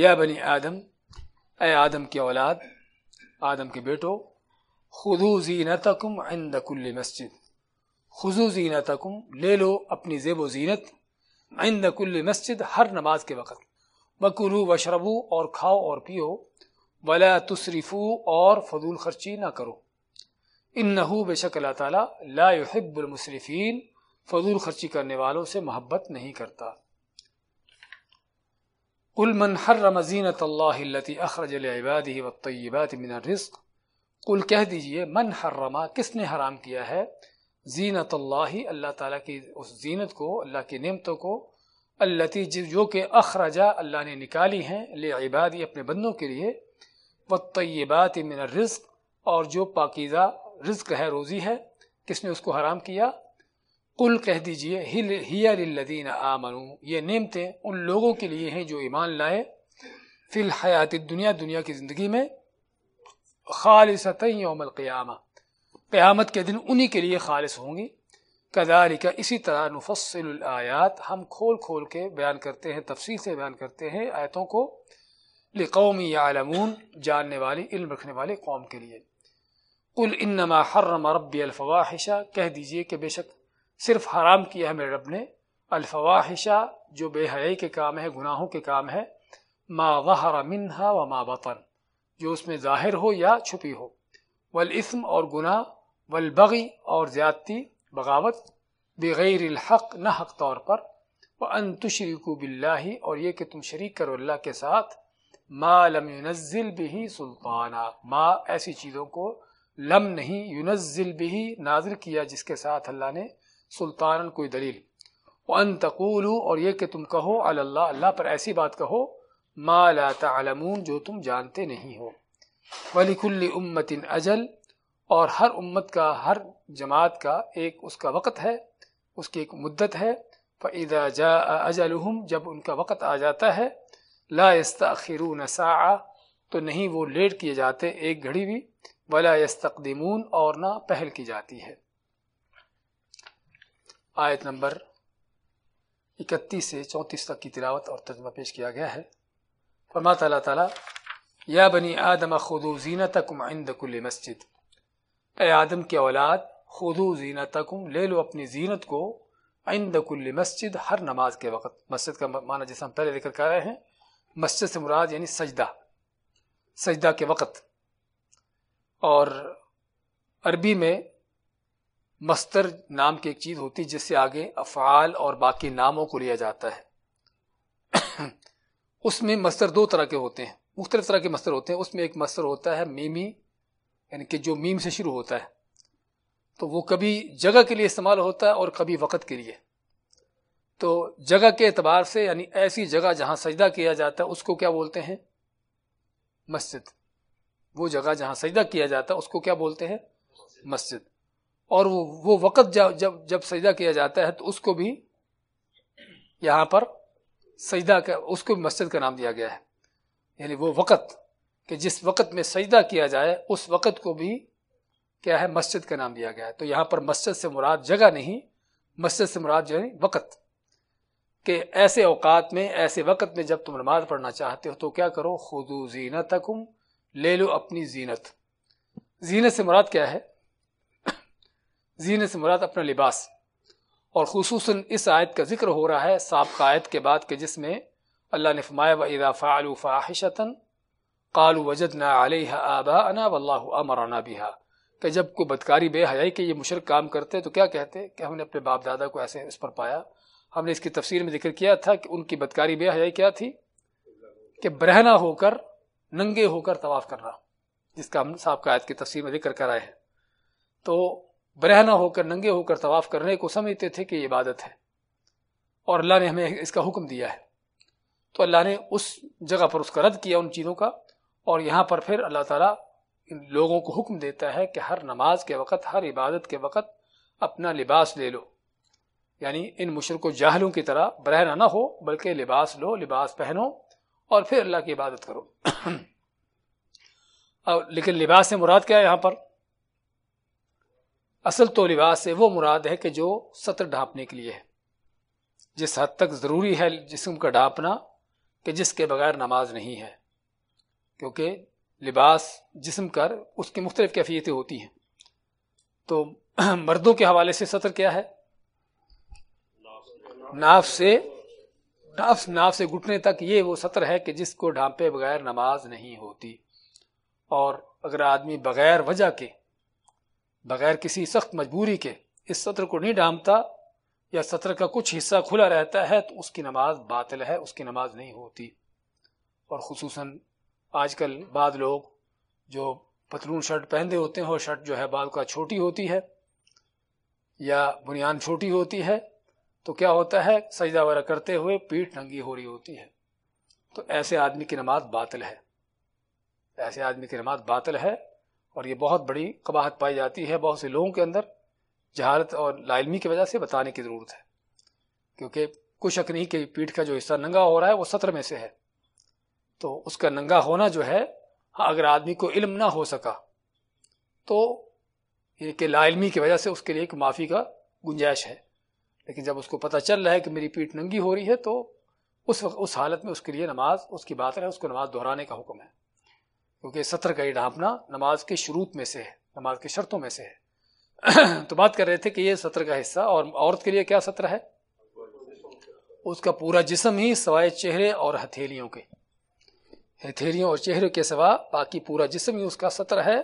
یا بنی آدم، اے آدم کی اولاد، آدم کے بیٹو خدو زینتکم عند کل مسجد۔ خزو زینتکم، لے لو اپنی زیب و زینت عند کل مسجد ہر نماز کے وقت۔ بکلو وشربو اور کھاؤ اور پیو، ولا تصرفو اور فضول خرچی نہ کرو۔ انہو بے شک اللہ تعالی لا يحب المصرفین فضول خرچی کرنے والوں سے محبت نہیں کرتا۔ قل من حرم زینت اللہ التي اخرج لعباده والطیبات من الرزق، قل کہہ دیجیے، من حرما کس نے حرام کیا ہے؟ زینت اللہ اللہ تعالیٰ کی اس زینت کو، اللہ کی نعمتوں کو اللہ جو کہ اخرجا اللہ نے نکالی ہیں لعبادی اپنے بندوں کے لیے، والطیبات من الرزق، اور جو پاکیزہ رزق ہے، روزی ہے، کس نے اس کو حرام کیا؟ قل کہہ دیجیے للذین آمنو یہ نعمتیں ان لوگوں کے لیے ہیں جو ایمان لائے فی الحیات دنیا دنیا کی زندگی میں، خالصتا یوم القیامہ۔ قیامت کے دن انہی کے لیے خالص ہوں گی۔ کذالک اسی طرح نفصل الآیات، ہم کھول کھول کے بیان کرتے ہیں، تفصیل سے بیان کرتے ہیں آیتوں کو لقوم یعلمون، جاننے والی، علم رکھنے والے قوم کے لیے۔ قل انما حرم ربی الفواحش، کہہ دیجیے کہ بے شک صرف حرام کیا ہے میرے رب نے۔ الفواحشہ جو بے حیائی کے کام ہے، گناہوں کے کام ہے، ما ظہر منہا و ما بطن، جو اس میں ظاہر ہو یا چھپی ہو۔ والاسم اور گناہ، والبغی اور زیادتی، بغاوت، بغیر الحق، نہ حق طور پر۔ وان تشرکو باللہ اور یہ کہ تم شریک کرو اللہ کے ساتھ۔ ما لم ينزل به سلطانا، ما ایسی چیزوں کو لم نہیں، ينزل به نازل کیا جس کے ساتھ اللہ نے سلطان کوئی دلیل۔ وان تقولو اور یہ کہ تم کہو اللہ اللہ پر ایسی بات کہو، ما لا تعلمون، جو تم جانتے نہیں ہو۔ وَلِكُلِّ أُمَّةٍ اجل اور ہر امت کا، ہر جماعت کا ایک اس کا وقت ہے، اس کی ایک مدت ہے۔ فَإِذَا جَاءَ أَجَلُهُمْ، جب ان کا وقت آ جاتا ہے، لا يستأخرون ساعة، تو نہیں وہ لیٹ کیے جاتے، ایک گھڑی بھی۔ ولا يستقدمون، اور نہ پہل کی جاتی ہے۔ آیت نمبر اکتیس سے چونتیس تک کی تلاوت اور ترجمہ پیش کیا گیا ہے۔ فرماتا اللہ تعالیٰ، یا بنی آدم خدو زینتکم عند کل مسجد۔ اے آدم کے اولاد خدو زینتکم، لے لو اپنی زینت کو عند کل مسجد ہر نماز کے وقت۔ مسجد کا معنی جیسا ہم پہلے ذکر کر رہے ہیں، مسجد سے مراد یعنی سجدہ سجدہ کے وقت۔ اور عربی میں مستر نام کی ایک چیز ہوتی جس سے آگے افعال اور باقی ناموں کو لیا جاتا ہے۔ اس میں مستر دو طرح کے ہوتے ہیں۔ مختلف طرح کے مستر ہوتے ہیں۔ اس میں ایک مستر ہوتا ہے میمی یعنی کہ جو میم سے شروع ہوتا ہے۔ تو وہ کبھی جگہ کے لیے استعمال ہوتا ہے اور کبھی وقت کے لیے۔ تو جگہ کے اعتبار سے یعنی ایسی جگہ جہاں سجدہ کیا جاتا ہے، اس کو کیا بولتے ہیں؟ مسجد۔ وہ جگہ جہاں سجدہ کیا جاتا ہے، اس کو کیا بولتے ہیں؟ مسجد۔ اور وہ وہ وقت جب جب سجدہ کیا جاتا ہے تو اس کو بھی یہاں پر سجدہ کا، اس کو بھی مسجد کا نام دیا گیا ہے۔ یعنی وہ وقت کہ جس وقت میں سجدہ کیا جائے، اس وقت کو بھی کیا ہے، مسجد کا نام دیا گیا ہے۔ تو یہاں پر مسجد سے مراد جگہ نہیں، مسجد سے مراد جو ہے وقت۔ کہ ایسے اوقات میں، ایسے وقت میں جب تم نماز پڑھنا چاہتے ہو تو کیا کرو؟ خودو زینت لے لو اپنی زینت۔ زینت سے مراد کیا ہے؟ زین سے مراد اپنا لباس۔ اور خصوصاً اس آیت کا ذکر ہو رہا ہے سابقہ آیت کے بعد کہ جس میں اللہ نے فمایا و ادا فعلو فاحشتاً قالو وجد نہ علیہ آبا انا واللہ امرنا بها۔ کہ جب کوئی بدکاری، بے حیائی کہ یہ مشرق کام کرتے تو کیا کہتے؟ کہ ہم نے اپنے باپ دادا کو ایسے اس پر پایا۔ ہم نے اس کی تفسیر میں ذکر کیا تھا کہ ان کی بدکاری، بے حیائی کیا تھی؟ کہ برہنا ہو کر، ننگے ہو کر طواف کرنا، جس کا ہم صاحب کا آیت کی تفسیر میں ذکر کر آئے ہیں تو برہنا ہو کر، ننگے ہو کر طواف کرنے کو سمجھتے تھے کہ یہ عبادت ہے۔ اور اللہ نے ہمیں اس کا حکم دیا ہے۔ تو اللہ نے اس جگہ پر اس کا رد کیا ان چیزوں کا، اور یہاں پر پھر اللہ تعالیٰ ان لوگوں کو حکم دیتا ہے کہ ہر نماز کے وقت، ہر عبادت کے وقت اپنا لباس لے لو۔ یعنی ان مشرق و جاہلوں کی طرح برہنا نہ ہو، بلکہ لباس لو، لباس پہنو اور پھر اللہ کی عبادت کرو۔ لیکن لباس سے مراد کیا ہے یہاں پر؟ اصل تو لباس سے وہ مراد ہے کہ جو سطر ڈھانپنے کے لیے ہے۔ جس حد تک ضروری ہے جسم کا ڈھانپنا کہ جس کے بغیر نماز نہیں ہے، کیونکہ لباس جسم کر اس کی مختلف کیفیتیں ہوتی ہیں۔ تو مردوں کے حوالے سے سطر کیا ہے؟ ناف سے، ناف ناف سے گھٹنے تک یہ وہ سطر ہے کہ جس کو ڈھانپے بغیر نماز نہیں ہوتی۔ اور اگر آدمی بغیر وجہ کے بغیر کسی سخت مجبوری کے اس سطر کو نہیں ڈھانپتا یا سطر کا کچھ حصہ کھلا رہتا ہے تو اس کی نماز باطل ہے، اس کی نماز نہیں ہوتی۔ اور خصوصاً آج کل بعض لوگ جو پتلون شرٹ پہنتے ہوتے ہیں اور شرٹ جو ہے بعض کا چھوٹی ہوتی ہے یا بنیان چھوٹی ہوتی ہے تو کیا ہوتا ہے، سجدہ وغیرہ کرتے ہوئے پیٹ ننگی ہو رہی ہوتی ہے۔ تو ایسے آدمی کی نماز باطل ہے۔ ایسے آدمی کی نماز باطل ہے اور یہ بہت بڑی قباحت پائی جاتی ہے بہت سے لوگوں کے اندر، جہالت اور لائلمی کی وجہ سے بتانے کی ضرورت ہے۔ کیونکہ کچھ شک نہیں کہ پیٹھ کا جو حصہ ننگا ہو رہا ہے وہ سطر میں سے ہے۔ تو اس کا ننگا ہونا جو ہے، اگر آدمی کو علم نہ ہو سکا، تو یہ کہ لا علمی کی وجہ سے اس کے لیے ایک معافی کا گنجائش ہے۔ لیکن جب اس کو پتہ چل رہا ہے کہ میری پیٹھ ننگی ہو رہی ہے، تو اس وقت، اس حالت میں اس کے لیے نماز، اس کی بات ہے، اس کو نماز دہرانے کا حکم ہے۔ کیونکہ سطر کا یہ ڈھانپنا نماز کے شروط میں سے ہے، نماز کے شرطوں میں سے ہے۔ تو بات کر رہے تھے کہ یہ سطر کا حصہ اور عورت کے لیے کیا سطر ہے؟ اس کا پورا جسم ہی سوائے چہرے اور ہتھیلیوں کے۔ ہتھیلیوں اور چہرے کے سوا باقی پورا جسم ہی اس کا سطر ہے۔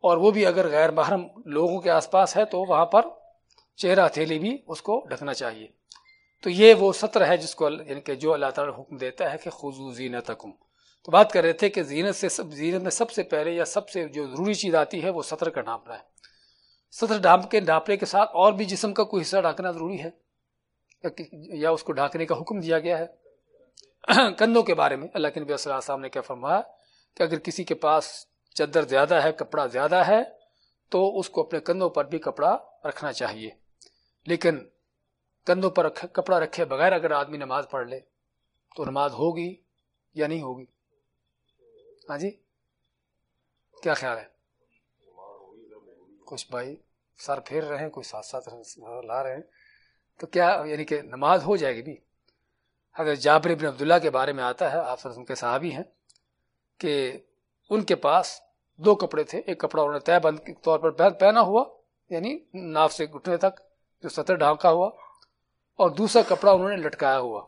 اور وہ بھی اگر غیر محرم لوگوں کے آس پاس ہے تو وہاں پر چہرہ ہتھیلی بھی اس کو ڈھکنا چاہیے۔ تو یہ وہ سطر ہے جس کو یعنی کہ جو اللہ تعالیٰ حکم دیتا ہے کہ خزو زینت تو بات کر رہے تھے کہ زینت سے سب زینت میں سب سے پہلے یا سب سے جو ضروری چیز آتی ہے وہ سطر کا ڈھانپنا ہے۔ سطر ڈھانپ کے ڈھانپنے کے ساتھ اور بھی جسم کا کوئی حصہ ڈھانکنا ضروری ہے؟ یا اس کو ڈھانکنے کا حکم دیا گیا ہے؟ کندھوں کے بارے میں اللہ کے نبی صلی اللہ علیہ وسلم نے کیا فرمایا کہ اگر کسی کے پاس چادر زیادہ ہے، کپڑا زیادہ ہے، تو اس کو اپنے کندھوں پر بھی کپڑا رکھنا چاہیے۔ لیکن کندھوں پر کپڑا رکھے بغیر اگر آدمی نماز پڑھ لے تو نماز ہوگی یا نہیں ہوگی؟ ہاں جی؟ کیا خیال ہے؟ کچھ بھائی، سر پھیر رہے ہیں، کوئی ساتھ ساتھ لا رہے ہیں۔ تو کیا یعنی کہ نماز ہو جائے گی بھی؟ اگر جابر ابن عبداللہ کے بارے میں آتا ہے، آپ کے صحابی ہیں، کہ ان کے پاس دو کپڑے تھے۔ ایک کپڑا انہوں نے طے بند کے طور پر پہنا ہوا یعنی ناف سے گھٹنے تک جو سطر ڈھانکا ہوا، اور دوسرا کپڑا انہوں نے لٹکایا ہوا۔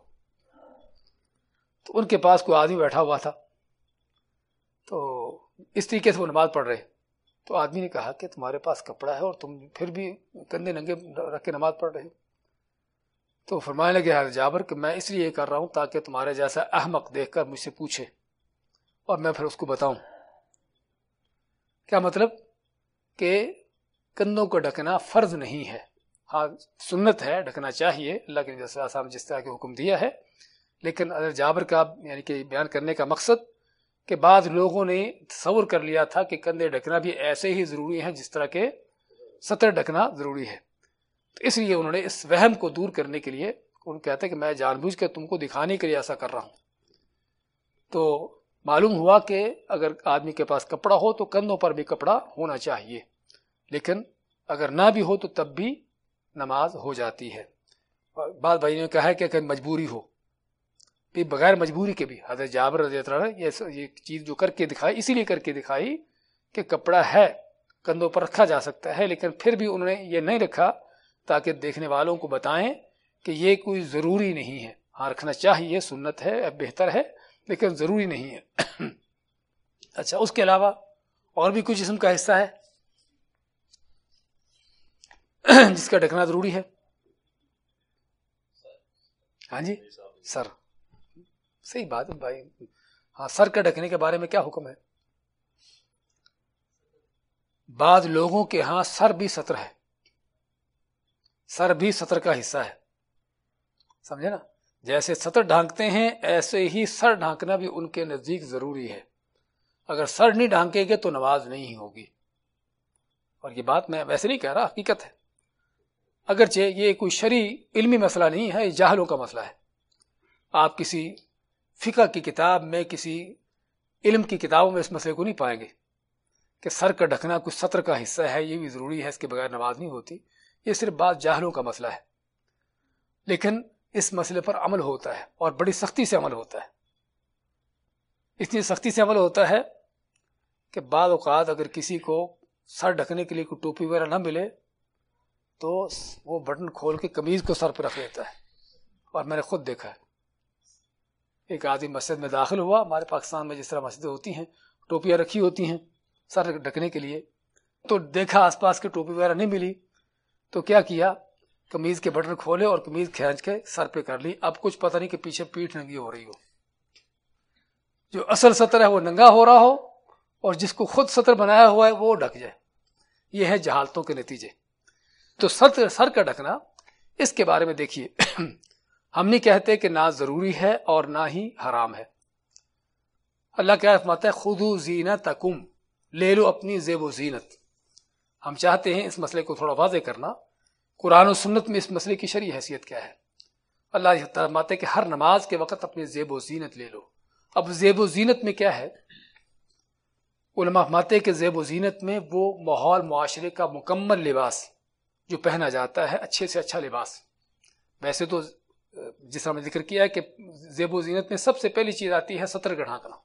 تو ان کے پاس کوئی آدمی بیٹھا ہوا تھا۔ تو اس طریقے سے وہ نماز پڑھ رہے تو آدمی نے کہا کہ تمہارے پاس کپڑا ہے اور تم پھر بھی کندھے ننگے رکھ کے نماز پڑھ رہے تو فرمانے لگے، حضرت جابر، کہ میں اس لیے یہ کر رہا ہوں تاکہ تمہارے جیسا احمق دیکھ کر مجھ سے پوچھے اور میں پھر اس کو بتاؤں۔ کیا مطلب؟ کہ کندھوں کو ڈھکنا فرض نہیں ہے۔ ہاں سنت ہے، ڈھکنا چاہیے۔ اللہ کے جیسے جس طرح کے حکم دیا ہے۔ لیکن اگر جابر کا یعنی کہ بیان کرنے کا مقصد کہ بعض لوگوں نے تصور کر لیا تھا کہ کندھے ڈھکنا بھی ایسے ہی ضروری ہیں جس طرح کے سطر ڈھکنا ضروری ہے۔ تو اس لیے انہوں نے اس وہم کو دور کرنے کے لیے ان کہتے کہ میں جان بوجھ کے تم کو دکھانے کے لیے ایسا کر رہا ہوں۔ تو معلوم ہوا کہ اگر آدمی کے پاس کپڑا ہو تو کندھوں پر بھی کپڑا ہونا چاہیے، لیکن اگر نہ بھی ہو تو تب بھی نماز ہو جاتی ہے۔ بعض بھائی نے کہا ہے کہ مجبوری ہو بغیر مجبوری کے بھی، حضرت جابر رضی اللہ یہ چیز جو کر کے دکھائی، اسی لیے کر کے دکھائی کہ کپڑا ہے، کندھوں پر رکھا جا سکتا ہے، لیکن پھر بھی انہوں نے یہ نہیں رکھا تاکہ دیکھنے والوں کو بتائیں کہ یہ کوئی ضروری نہیں ہے۔ ہاں رکھنا چاہیے، سنت ہے بہتر ہے، لیکن ضروری نہیں ہے۔ اچھا اس کے علاوہ اور بھی کچھ جسم کا حصہ ہے جس کا ڈھکنا ضروری ہے۔ ہاں جی؟ سر۔ صحیح بات ہے بھائی۔ ہاں سر کا ڈھکنے کے بارے میں کیا حکم ہے؟ بعض لوگوں کے ہاں سر بھی سطر ہے۔ سر بھی سطر کا حصہ ہے۔ سمجھے نا؟ جیسے سطر ڈھانکتے ہیں، ایسے ہی سر ڈھانکنا بھی ان کے نزدیک ضروری ہے۔ اگر سر نہیں ڈھانکے گے تو نماز نہیں ہوگی۔ اور یہ بات میں ویسے نہیں کہہ رہا، حقیقت ہے۔ اگرچہ یہ کوئی شرع علمی مسئلہ نہیں ہے، یہ جاہلوں کا مسئلہ ہے۔ آپ کسی فقہ کی کتاب میں کسی علم کی کتابوں میں اس مسئلے کو نہیں پائیں گے کہ سر کا ڈھکنا کچھ سطر کا حصہ ہے، یہ بھی ضروری ہے، اس کے بغیر نماز نہیں ہوتی۔ یہ صرف بات جاہلوں کا مسئلہ ہے۔ لیکن اس مسئلے پر عمل ہوتا ہے اور بڑی سختی سے عمل ہوتا ہے۔ اتنی سختی سے عمل ہوتا ہے کہ بعض اوقات اگر کسی کو سر ڈھکنے کے لیے کوئی ٹوپی وغیرہ نہ ملے تو وہ بٹن کھول کے کمیز کو سر پہ رکھ لیتا ہے۔ اور میں نے خود دیکھا ہے۔ ایک آدمی مسجد میں داخل ہوا۔ ہمارے پاکستان میں جس طرح مسجدیں ہوتی ہیں، ٹوپیاں رکھی ہوتی ہیں سر ڈھکنے کے لیے۔ تو دیکھا آس پاس کی ٹوپی وغیرہ نہیں ملی۔ تو کیا کیا؟ کمیز کے بٹن کھولے اور کمیز کھینچ کے سر پہ کر لی۔ اب کچھ پتہ نہیں کہ پیچھے پیٹھ ننگی ہو رہی ہو۔ جو اصل سطر ہے وہ ننگا ہو رہا ہو اور جس کو خود سطر بنایا ہوا ہے وہ ڈھک جائے۔ یہ ہے جہالتوں کے نتیجے۔ تو سطر سر کا ڈھکنا، اس کے بارے میں دیکھیے۔ ہم نہیں کہتے کہ نہ ضروری ہے اور نہ ہی حرام ہے۔ اللہ کیا فرماتا ہے خود زینت تکم لے لو اپنی زیب و زینت۔ ہم چاہتے ہیں اس مسئلے کو تھوڑا واضح کرنا۔ قرآن و سنت میں اس مسئلے کی شرعی حیثیت کیا ہے؟ اللہ فرماتے کہ ہر نماز کے وقت اپنی زیب و زینت لے لو۔ اب زیب و زینت میں کیا ہے؟ علماء فرماتے کہ زیب و زینت میں وہ ماحول، معاشرے کا مکمل لباس جو پہنا جاتا ہے، اچھے سے اچھا لباس۔ ویسے تو جس طرح میں ذکر کیا ہے کہ زیب و زینت میں سب سے پہلی چیز آتی ہے سطر کا ڈھانکنا۔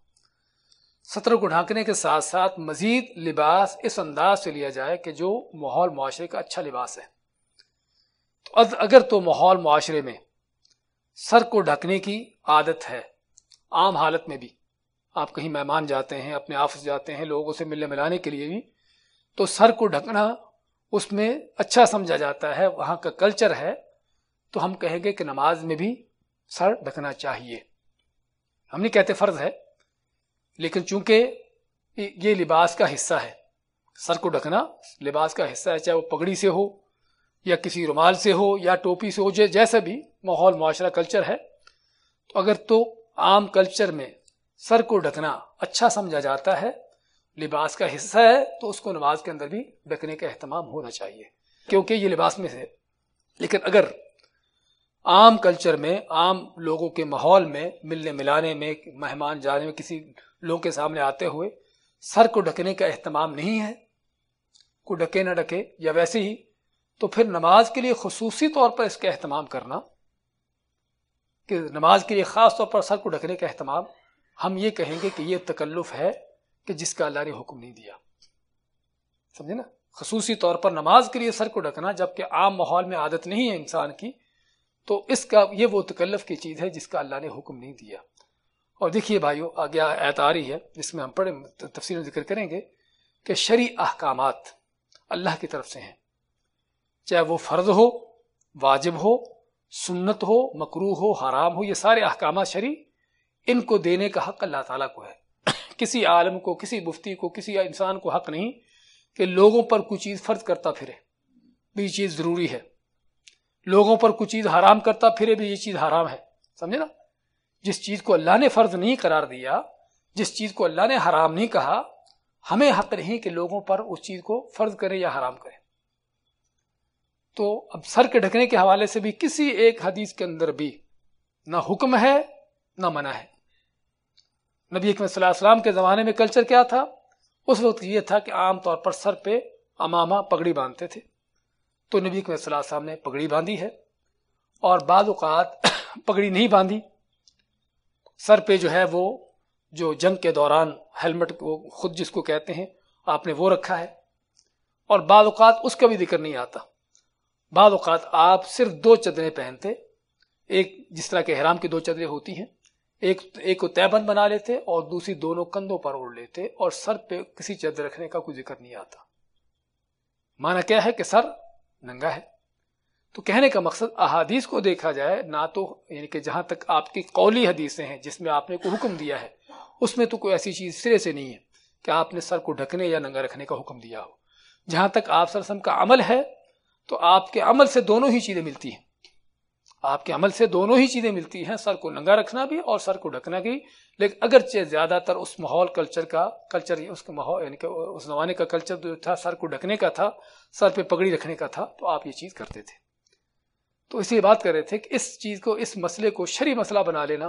سطر کو ڈھانکنے کے ساتھ ساتھ مزید لباس اس انداز سے لیا جائے کہ جو ماحول معاشرے کا اچھا لباس ہے۔ تو اگر تو ماحول معاشرے میں سر کو ڈھکنے کی عادت ہے، عام حالت میں بھی، آپ کہیں مہمان جاتے ہیں، اپنے آفس جاتے ہیں، لوگوں سے ملنے ملانے کے لیے بھی، تو سر کو ڈھکنا اس میں اچھا سمجھا جاتا ہے، وہاں کا کلچر ہے تو ہم کہیں گے کہ نماز میں بھی سر ڈھکنا چاہیے۔ ہم نہیں کہتے فرض ہے، لیکن چونکہ یہ لباس کا حصہ ہے، سر کو ڈھکنا لباس کا حصہ ہے، چاہے وہ پگڑی سے ہو یا کسی رومال سے ہو یا ٹوپی سے ہو جیسا بھی ماحول، معاشرہ، کلچر ہے، تو اگر تو عام کلچر میں سر کو ڈھکنا اچھا سمجھا جاتا ہے، لباس کا حصہ ہے، تو اس کو نماز کے اندر بھی ڈھکنے کا اہتمام ہونا چاہیے۔ کیونکہ یہ لباس میں سے، لیکن اگر عام کلچر میں، عام لوگوں کے ماحول میں، ملنے ملانے میں، مہمان جانے میں، کسی لوگوں کے سامنے آتے ہوئے سر کو ڈھکنے کا اہتمام نہیں ہے۔ کو ڈھکے نہ ڈھکے یا ویسے ہی، تو پھر نماز کے لیے خصوصی طور پر اس کا اہتمام کرنا۔ کہ نماز کے لیے خاص طور پر سر کو ڈھکنے کا اہتمام، ہم یہ کہیں گے کہ یہ تکلف ہے کہ جس کا اللہ نے حکم نہیں دیا۔ سمجھے نا؟ خصوصی طور پر نماز کے لیے سر کو ڈھکنا، جبکہ عام ماحول میں عادت نہیں ہے انسان کی۔ تو اس کا یہ وہ تکلف کی چیز ہے جس کا اللہ نے حکم نہیں دیا۔ اور دیکھیے بھائیو، آگے ایت آ رہی ہے، جس میں ہم پڑھے تفصیل ذکر کریں گے کہ شرع احکامات اللہ کی طرف سے ہیں۔ چاہے وہ فرض ہو، واجب ہو، سنت ہو مکرو ہو، حرام ہو، یہ سارے احکامات شرع ان کو دینے کا حق اللہ تعالیٰ کو ہے۔ کسی عالم کو، کسی مفتی کو، کسی انسان کو حق نہیں کہ لوگوں پر کوئی چیز فرض کرتا پھرے۔ بھی یہ چیز ضروری ہے۔ لوگوں پر کوئی چیز حرام کرتا پھرے بھی یہ چیز حرام ہے۔ سمجھے نا؟ جس چیز کو اللہ نے فرض نہیں قرار دیا، جس چیز کو اللہ نے حرام نہیں کہا، ہمیں حق نہیں کہ لوگوں پر اس چیز کو فرض کرے یا حرام کرے تو اب سر کے ڈھکنے کے حوالے سے بھی کسی ایک حدیث کے اندر بھی نہ حکم ہے، نہ منع ہے۔ نبی اکمت صلی اللہ علیہ وسلم کے زمانے میں کلچر کیا تھا؟ اس وقت یہ تھا کہ عام طور پر سر پہ امامہ پگڑی باندھتے تھے۔ تو نبی صلی اللہ علیہ وسلم نے پگڑی باندھی ہے اور بعض اوقات پگڑی نہیں باندھی۔ سر پہ جو ہے وہ جو جنگ کے دوران ہیلمٹ خود جس کو کہتے ہیں، آپ نے وہ رکھا ہے۔ اور بعض اوقات اس کا بھی ذکر نہیں آتا۔ بعض اوقات آپ صرف دو چدریں پہنتے، ایک جس طرح کے حرام کی دو چدریں ہوتی ہیں، ایک ایک کو تیبند بنا لیتے اور دوسری دونوں کندھوں پر اوڑھ لیتے اور سر پہ کسی چد رکھنے کا کوئی ذکر نہیں آتا۔ مانا کیا ہے کہ سر ننگا ہے۔ تو کہنے کا مقصد احادیث کو دیکھا جائے، نہ تو یعنی کہ جہاں تک آپ کی قولی حدیثیں ہیں جس میں آپ نے کوئی حکم دیا ہے، اس میں تو کوئی ایسی چیز سرے سے نہیں ہے کہ آپ نے سر کو ڈھکنے یا ننگا رکھنے کا حکم دیا ہو۔ جہاں تک آپ سرسم کا عمل ہے، تو آپ کے عمل سے دونوں ہی چیزیں ملتی ہیں۔ آپ کے عمل سے دونوں ہی چیزیں ملتی ہیں، سر کو ننگا رکھنا بھی اور سر کو ڈھکنا بھی۔ لیکن اگرچہ زیادہ تر اس ماحول کلچر کا کلچر اس کے ماحول یعنی کہ اس زمانے کا کلچر جو تھا، سر کو ڈھکنے کا تھا، سر پہ پگڑی رکھنے کا تھا، تو آپ یہ چیز کرتے تھے۔ تو اسی بات کر رہے تھے کہ اس چیز کو، اس مسئلے کو شری مسئلہ بنا لینا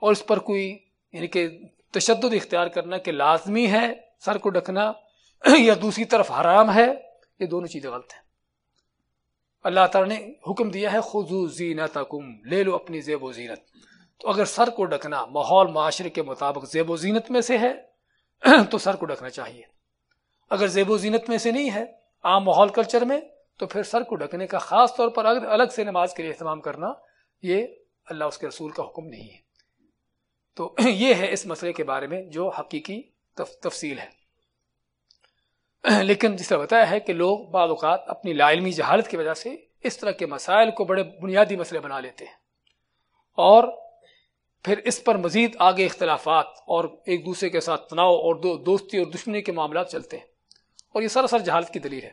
اور اس پر کوئی یعنی کہ تشدد اختیار کرنا کہ لازمی ہے سر کو ڈھکنا یا دوسری طرف حرام ہے، یہ دونوں چیزیں غلط ہیں۔ اللہ تعالیٰ نے حکم دیا ہے خزو زینت لے لو اپنی زیب و زینت۔ تو اگر سر کو ڈکنا ماحول معاشرے کے مطابق زیب و زینت میں سے ہے، تو سر کو ڈکنا چاہیے۔ اگر زیب و زینت میں سے نہیں ہے، عام ماحول کلچر میں، تو پھر سر کو ڈکنے کا خاص طور پر اگر الگ سے نماز کے لیے اہتمام کرنا، یہ اللہ اس کے رسول کا حکم نہیں ہے۔ تو یہ ہے اس مسئلے کے بارے میں جو حقیقی تفصیل ہے۔ لیکن جس طرح بتایا ہے کہ لوگ بعض اوقات اپنی لا علمی جہالت کی وجہ سے اس طرح کے مسائل کو بڑے بنیادی مسئلے بنا لیتے ہیں۔ اور پھر اس پر مزید آگے اختلافات اور ایک دوسرے کے ساتھ تناؤ اور دو دوستی اور دشمنی کے معاملات چلتے ہیں۔ اور یہ سراسر جہالت کی دلیل ہے۔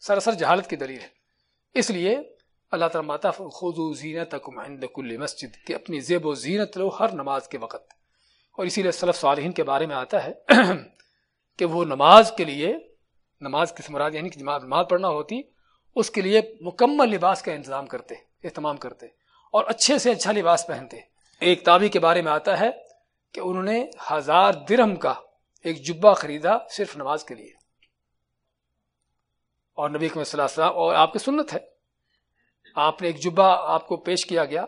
سراسر جہالت کی دلیل ہے۔ اس لیے اللہ تعالیٰ ماتا خود زینت عند کل مسجد کہ اپنی زیب و زینت لو ہر نماز کے وقت۔ اور اسی لیے صلف صالحین کے بارے میں آتا ہے۔ کہ وہ نماز کے لیے، نماز کس مراد یعنی کہ نماز پڑھنا ہوتی، اس کے لیے مکمل لباس کا انتظام کرتے، اہتمام کرتے اور اچھے سے اچھا لباس پہنتے۔ ایک تابی کے بارے میں آتا ہے کہ انہوں نے ہزار درہم کا ایک جبہ خریدا صرف نماز کے لیے۔ اور نبی صلی اللہ علیہ وسلم، اور آپ کی سنت ہے۔ آپ نے ایک جبہ آپ کو پیش کیا گیا،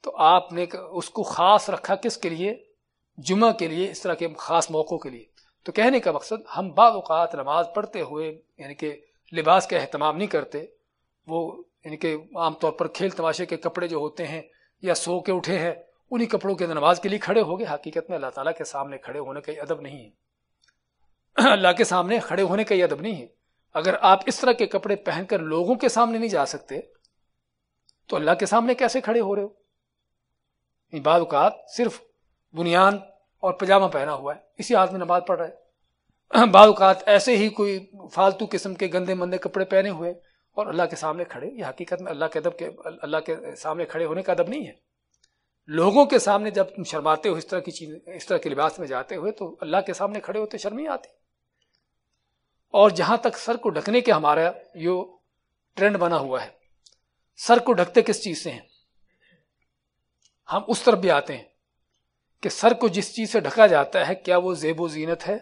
تو آپ نے اس کو خاص رکھا کس کے لیے؟ جمعہ کے لیے، اس طرح کے خاص موقعوں کے لیے۔ تو کہنے کا مقصد ہم بعض اوقات نماز پڑھتے ہوئے یعنی کہ لباس کا اہتمام نہیں کرتے، وہ یعنی کہ عام طور پر کھیل تماشے کے کپڑے جو ہوتے ہیں یا سو کے اٹھے ہیں، انہی کپڑوں کے نماز کے لیے کھڑے ہو گئے۔ حقیقت میں اللہ تعالیٰ کے سامنے کھڑے ہونے کا ادب نہیں ہے۔ اللہ کے سامنے کھڑے ہونے کا ادب نہیں ہے۔ اگر آپ اس طرح کے کپڑے پہن کر لوگوں کے سامنے نہیں جا سکتے، تو اللہ کے سامنے کیسے کھڑے ہو رہے ہو؟ یعنی بعض اوقات صرف بنیاد اور پجامہ پہنا ہوا ہے۔ اسی ہاتھ میں نماز پڑھ رہے بعض اوقات ایسے ہی کوئی فالتو قسم کے گندے مندے کپڑے پہنے ہوئے اور اللہ کے سامنے کھڑے۔ یہ حقیقت میں اللہ کے ادب کے اللہ کے سامنے کھڑے ہونے کا ادب نہیں ہے۔ لوگوں کے سامنے جب تم شرماتے ہو اس طرح کی چیز اس طرح کے لباس میں جاتے ہوئے تو اللہ کے سامنے کھڑے ہوتے شرم ہی آتی۔ اور جہاں تک سر کو ڈھکنے کے ہمارا جو ٹرینڈ بنا ہوا ہے، سر کو ڈھکتے کس چیز سے ہیں؟ ہم اس طرف بھی آتے ہیں۔ کہ سر کو جس چیز سے ڈھکا جاتا ہے، کیا وہ زیب و زینت ہے؟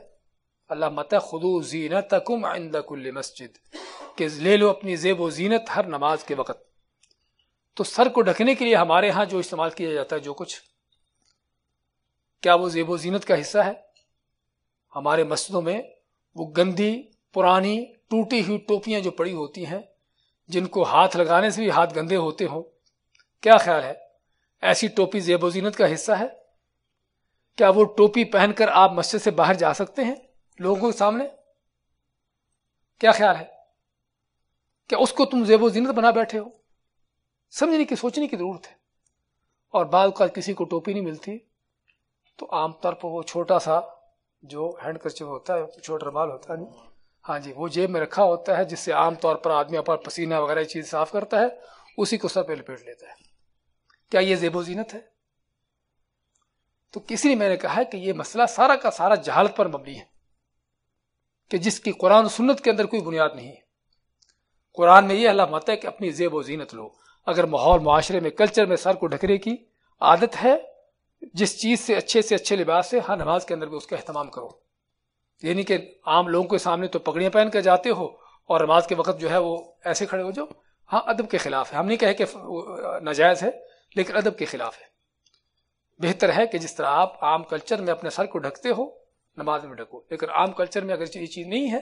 اللہ مت خدو زینت عند کل مسجد، کہ لے لو اپنی زیب و زینت ہر نماز کے وقت۔ تو سر کو ڈھکنے کے لیے ہمارے ہاں جو استعمال کیا جاتا ہے، جو کچھ۔ کیا وہ زیب و زینت کا حصہ ہے؟ ہمارے مسجدوں میں وہ گندی، پرانی، ٹوٹی ہوئی ٹوپیاں جو پڑی ہوتی ہیں، جن کو ہاتھ لگانے سے بھی ہاتھ گندے ہوتے ہوں۔ کیا خیال ہے؟ ایسی ٹوپی زیب و زینت کا حصہ ہے؟ کیا وہ ٹوپی پہن کر آپ مسجد سے باہر جا سکتے ہیں لوگوں کے سامنے؟ کیا خیال ہے؟ کیا اس کو تم زیب و زینت بنا بیٹھے ہو؟ سمجھنے کی، سوچنے کی ضرورت ہے۔ اور بعض کا کسی کو ٹوپی نہیں ملتی، تو عام طور پر وہ چھوٹا سا جو ہینڈ کرچ ہوتا ہے، چھوٹا رومال ہوتا ہے ہاں جی وہ جیب میں رکھا ہوتا ہے، جس سے عام طور پر آدمی اپنا پسینہ وغیرہ چیز صاف کرتا ہے، اسی کو سر پہ لپیٹ لیتا ہے۔ کیا یہ زیب و زینت ہے؟ تو کسی نے میں نے کہا کہ یہ مسئلہ سارا کا سارا جہالت پر مبنی ہے کہ جس کی قرآن و سنت کے اندر کوئی بنیاد نہیں ہے۔ قرآن میں یہ اللہ مت ہے کہ اپنی زیب و زینت لو۔ اگر ماحول، معاشرے میں، کلچر میں سر کو ڈھکنے کی عادت ہے، جس چیز سے اچھے سے اچھے لباس سے ہر نماز کے اندر بھی اس کا اہتمام کرو۔ یعنی کہ عام لوگوں کے سامنے تو پگڑیاں پہن کر جاتے ہو اور نماز کے وقت جو ہے وہ ایسے کھڑے ہو جاؤ۔ ہاں ادب کے خلاف ہے۔ ہم نہیں کہے کہ ناجائز ہے، لیکن ادب کے خلاف ہے۔ بہتر ہے کہ جس طرح آپ عام کلچر میں اپنے سر کو ڈھکتے ہو، نماز میں ڈھکو۔ لیکن عام کلچر میں اگر یہ چیز نہیں ہے،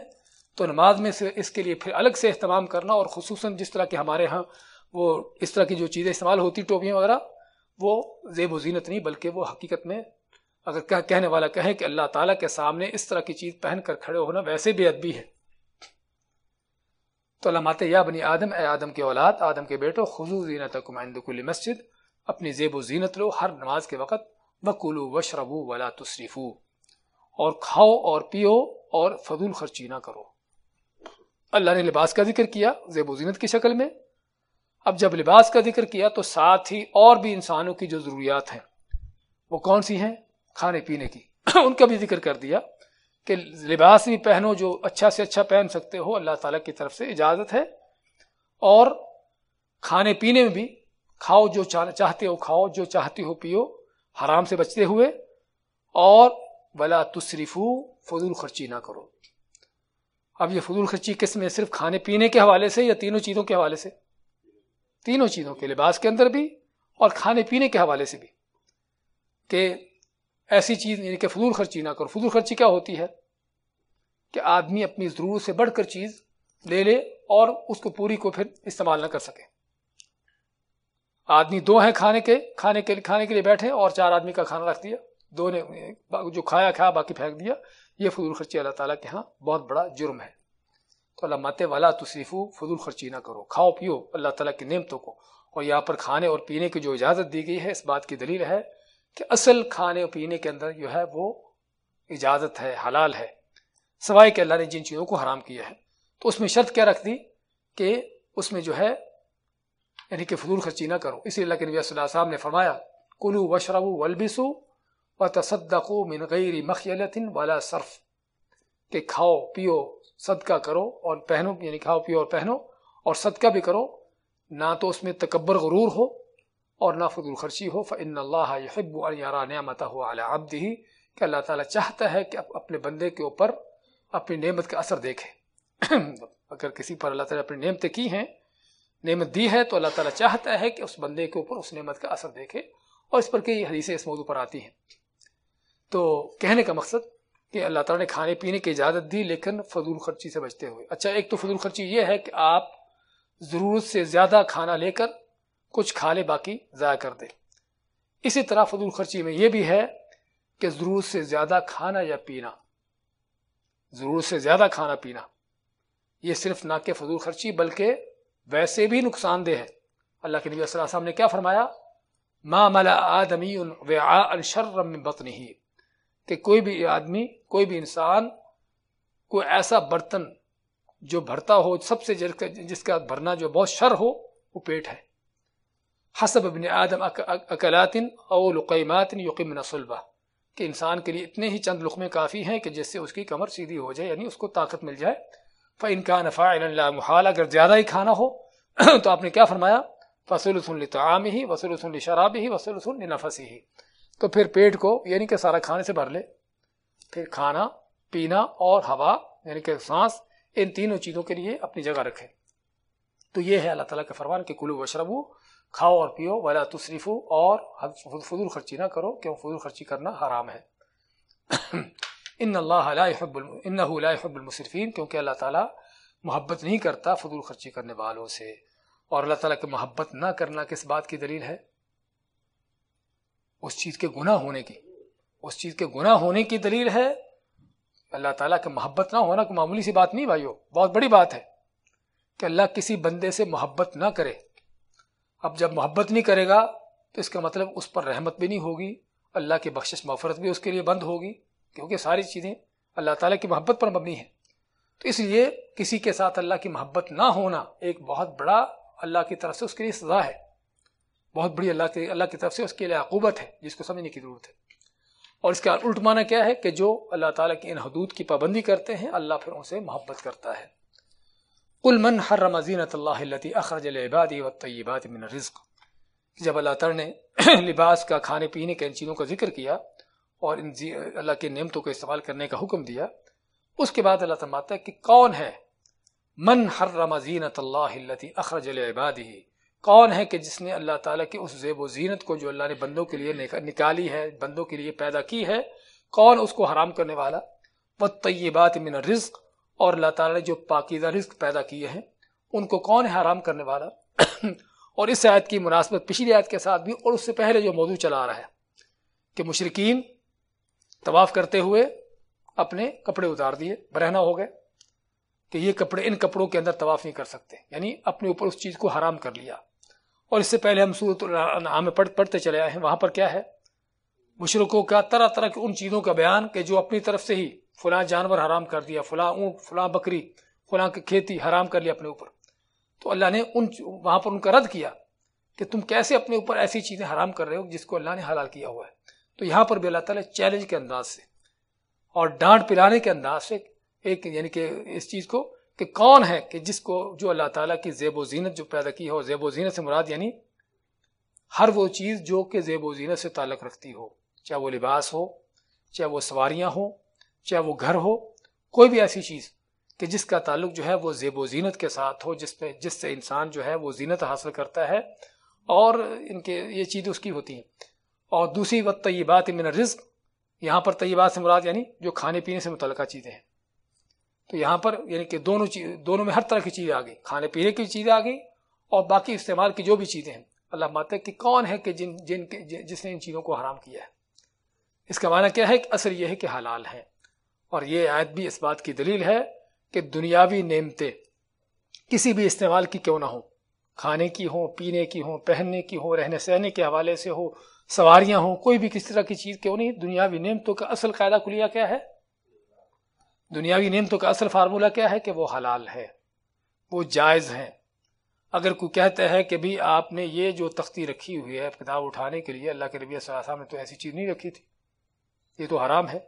تو نماز میں سے اس کے لیے پھر الگ سے اہتمام کرنا اور خصوصاً جس طرح کے ہمارے ہاں وہ اس طرح کی جو چیزیں استعمال ہوتی، ٹوپیاں وغیرہ، وہ زیب و زینت نہیں، بلکہ وہ حقیقت میں اگر کہنے والا کہے کہ اللہ تعالیٰ کے سامنے اس طرح کی چیز پہن کر کھڑے ہونا ویسے بھی ادبی ہے۔ تو علامات یا بنی آدم، اے آدم کے اولاد، آدم کے بیٹو خزو زینت کل مسجد۔ اپنی زیب و زینت لو ہر نماز کے وقت بکلو وشربو ولا تصریفو اور کھاؤ اور پیو اور فضول خرچی نہ کرو۔ اللہ نے لباس کا ذکر کیا زیب و زینت کی شکل میں۔ اب جب لباس کا ذکر کیا تو ساتھ ہی اور بھی انسانوں کی جو ضروریات ہیں، وہ کون سی ہیں؟ کھانے پینے کی۔ ان کا بھی ذکر کر دیا کہ لباس بھی پہنو جو اچھا سے اچھا پہن سکتے ہو، اللہ تعالیٰ کی طرف سے اجازت ہے۔ اور کھانے پینے میں بھی کھاؤ جو چاہتے ہو کھاؤ، جو چاہتے ہو پیو، حرام سے بچتے ہوئے، اور بلا تصریفو فضول خرچی نہ کرو۔ اب یہ فضول خرچی کس میں؟ صرف کھانے پینے کے حوالے سے یا تینوں چیزوں کے حوالے سے؟ تینوں چیزوں کے لباس کے اندر بھی اور کھانے پینے کے حوالے سے بھی۔ کہ ایسی چیز یعنی کہ فضول خرچی نہ کرو۔ فضول خرچی کیا ہوتی ہے؟ کہ آدمی اپنی ضرورت سے بڑھ کر چیز لے لے اور اس کو پوری کو پھر استعمال نہ کر سکے۔ آدمی دو ہیں کھانے کے کھانے کے کھانے کے لیے بیٹھے اور چار آدمی کا کھانا رکھ دیا۔ دو نے جو کھایا کھایا، باقی پھینک دیا۔ یہ فضول خرچی اللہ تعالیٰ کے ہاں بہت بڑا جرم ہے۔ تو اللہ مات والا تصریفو فضول خرچی نہ کرو۔ کھاؤ، پیو اللہ تعالیٰ کی نعمتوں کو۔ اور یہاں پر کھانے اور پینے کی جو اجازت دی گئی ہے، اس بات کی دلیل ہے کہ اصل کھانے اور پینے کے اندر جو ہے وہ اجازت ہے، حلال ہے۔ سوائے کہ اللہ نے جن چیزوں کو حرام کیا ہے۔ تو اس میں شرط کیا رکھ دی کہ اس میں جو ہے یعنی کہ فضول خرچی نہ کرو۔ اسی اللہ کے نبی صلی اللہ علیہ وسلم نے فرمایا کلو وشرب ولبسو و تصدق من غیر مخیلت والا صرف کہ کھاؤ، پیو، صدقہ کرو اور پہنو یعنی کھاؤ، پیو اور پہنو اور صدقہ بھی کرو۔ نہ تو اس میں تکبر غرور ہو اور نہ فضول خرچی ہو۔ فن اللہ یحب نعمت ہو عبد ہی کہ اللہ تعالیٰ چاہتا ہے کہ اپنے بندے کے اوپر اپنی نعمت کا اثر دیکھے۔ اگر کسی پر اللہ تعالیٰ اپنی نعمتیں کی ہیں نعمت دی ہے تو اللہ تعالیٰ چاہتا ہے کہ اس بندے کے اوپر اس نعمت کا اثر دیکھے اور اس پر کئی حدیثیں اس موضوع پر آتی ہیں۔ تو کہنے کا مقصد کہ اللہ تعالیٰ نے کھانے پینے کی اجازت دی لیکن فضول خرچی سے بچتے ہوئے۔ اچھا ایک تو فضول خرچی یہ ہے کہ آپ ضرورت سے زیادہ کھانا لے کر کچھ کھا لے باقی ضائع کر دے اسی طرح فضول خرچی میں یہ بھی ہے کہ ضرورت سے زیادہ کھانا یا پینا۔ ضرورت سے زیادہ کھانا پینا، یہ صرف نہ کہ فضول خرچی بلکہ ویسے بھی نقصان دہ ہے۔ اللہ کے نبی صلی اللہ علیہ وسلم نے کیا فرمایا؟ ما ملا آدمی من بطنه۔ کہ کوئی بھی آدمی، کوئی بھی انسان کوئی ایسا برتن جو بھرتا ہو، سب سے جس کا بھرنا جو بہت شر ہو، وہ پیٹ ہے۔ حسب ابن آدم اکلات او لقیمات یقمن صلبہ۔ کہ انسان کے لیے اتنے ہی چند لقمے کافی ہیں کہ جس سے اس کی کمر سیدھی ہو جائے یعنی اس کو طاقت مل جائے۔ فَإِن كَانَ فَاعِلًا لَا محال، اگر زیادہ ہی کھانا ہو، تو آپ نے کیا فرمایا؟ فَصُلُثٌ لِطَعَامِهِ وَصُلُثٌ لِشَرَابِهِ وَصُلُثٌ لِنَفَسِهِ۔ تو پھر پیٹ کو یعنی کہ سارا کھانے سے بھر لے۔ پھر کھانا، پینا اور ہوا یعنی کہ سانس، ان تینوں چیزوں کے لیے اپنی جگہ رکھے تو یہ ہے اللہ تعالیٰ کا فرمان کہ کلو وشربو کھاؤ اور پیو، ولا تصریف اور فضول خرچی نہ کرو، کیوں؟ فضول خرچی کرنا حرام ہے۔ ان اللہ لا يحب انه لا يحب المصرفین کیونکہ اللہ تعالیٰ محبت نہیں کرتا فضول خرچی کرنے والوں سے، اور اللہ تعالیٰ کی محبت نہ کرنا کس بات کی دلیل ہے؟ اس چیز کے گناہ ہونے کی۔ اس چیز کے گناہ ہونے کی دلیل ہے اللہ تعالیٰ کی محبت نہ ہونا کوئی معمولی سی بات نہیں بھائیو، بہت بڑی بات ہے کہ اللہ کسی بندے سے محبت نہ کرے۔ اب جب محبت نہیں کرے گا تو اس کا مطلب اس پر رحمت بھی نہیں ہوگی، اللہ کی بخشش مغفرت بھی اس کے لیے بند ہوگی۔ کیونکہ ساری چیزیں اللہ تعالیٰ کی محبت پر مبنی ہیں۔ تو اس لیے کسی کے ساتھ اللہ کی محبت نہ ہونا ایک بہت بڑا اللہ کی طرف سے اس کے لیے سزا ہے۔ بہت بڑی اللہ کی اللہ کی طرف سے اس کے لیے عقوبت ہے، جس کو سمجھنے کی ضرورت ہے۔ اور اس کا الٹ معنی کیا ہے کہ جو اللہ تعالیٰ کی ان حدود کی پابندی کرتے ہیں، اللہ پھر ان سے محبت کرتا ہے۔ قل من حرم زینت اللہ التي اخرج لعباده والطیبات من الرزق۔ جب اللہ تعالی نے لباس کا، کھانے پینے کے ان چیزوں کا ذکر کیا اور ان جی- اللہ کے نعمتوں کو استعمال کرنے کا حکم دیا۔ اس کے بعد اللہ تعالیٰ ہے کہ کون ہے؟ من حرم زینت اللہ التي اخرج لعباده۔ کون ہے کہ جس نے اللہ تعالیٰ کی اس زیب و زینت کو جو اللہ نے بندوں کے لیے نکالی ہے، بندوں کے لیے پیدا کی ہے، کون اس کو حرام کرنے والا؟ والطیبات من الرزق۔ اور اللہ تعالیٰ نے جو پاکیزہ رزق پیدا کیے ہیں، ان کو کون ہے حرام کرنے والا؟ اور اس آیت کی مناسبت پچھلی آیت کے ساتھ بھی اور اس سے پہلے جو موضوع چلا آ رہا ہے کہ مشرقین طواف کرتے ہوئے اپنے کپڑے اتار دیے برہنا ہو گئے کہ یہ کپڑے ان کپڑوں کے اندر طواف نہیں کر سکتے۔ یعنی اپنے اوپر اس چیز کو حرام کر لیا۔ اور اس سے پہلے ہم سورت میں پڑھ پڑھتے چلے آئے ہیں۔ وہاں پر کیا ہے؟ مشرقوں کا طرح طرح کی ان چیزوں کا بیان کہ جو اپنی طرف سے ہی فلاں جانور حرام کر دیا، فلاں اونٹ، فلاں بکری، فلاں کی کھیتی حرام کر لیا اپنے اوپر۔ تو اللہ نے ان وہاں پر ان کا رد کیا کہ تم کیسے اپنے اوپر ایسی چیزیں حرام کر رہے ہو جس کو اللہ نے حلال کیا ہوا ہے؟ تو یہاں پر بھی اللہ تعالیٰ چیلنج کے انداز سے اور ڈانٹ پلانے کے انداز سے ایک یعنی کہ اس چیز کو کہ کون ہے کہ جس کو جو اللہ تعالیٰ کی زیب و زینت جو پیدا کی ہو، زیب و زینت سے مراد یعنی ہر وہ چیز جو کہ زیب و زینت سے تعلق رکھتی ہو، چاہے وہ لباس ہو، چاہے وہ سواریاں ہوں، چاہے وہ گھر ہو، کوئی بھی ایسی چیز کہ جس کا تعلق جو ہے وہ زیب و زینت کے ساتھ ہو، جس پہ، جس سے انسان جو ہے وہ زینت حاصل کرتا ہے اور ان کے یہ چیزیں اس کی ہوتی ہیں۔ اور دوسری وقت طیبات من رزق یہاں پر طیبات سے مراد یعنی جو کھانے پینے سے متعلقہ چیزیں ہیں۔ تو یہاں پر یعنی کہ دونوں چیز دونوں میں ہر طرح کی چیزیں آ گئی کھانے پینے کی چیزیں آ گئی اور باقی استعمال کی جو بھی چیزیں ہیں۔ اللہ ماتا کہ کون ہے کہ جن جن جس نے ان چیزوں کو حرام کیا ہے۔ اس کا معنی کیا ہے؟ کہ اصل یہ ہے کہ حلال ہے اور یہ آیت بھی اس بات کی دلیل ہے کہ دنیاوی نعمتیں کسی بھی استعمال کی کیوں نہ ہوں۔ کھانے کی ہوں، پینے کی ہوں، پہننے کی ہوں، رہنے سہنے کے حوالے سے ہو سواریاں ہوں، کوئی بھی کسی طرح کی چیز، کیوں نہیں؟ دنیاوی نعمتوں کا اصل قاعدہ کلیا کیا ہے؟ دنیاوی نعمتوں کا اصل فارمولہ کیا ہے؟ کہ وہ حلال ہے، وہ جائز ہے اگر کوئی کہتا ہے کہ بھی آپ نے یہ جو تختی رکھی ہوئی ہے کتاب اٹھانے کے لیے، اللہ کے ربیہ صلی اللہ علیہ وسلم نے تو ایسی چیز نہیں رکھی تھی۔ یہ تو حرام ہے۔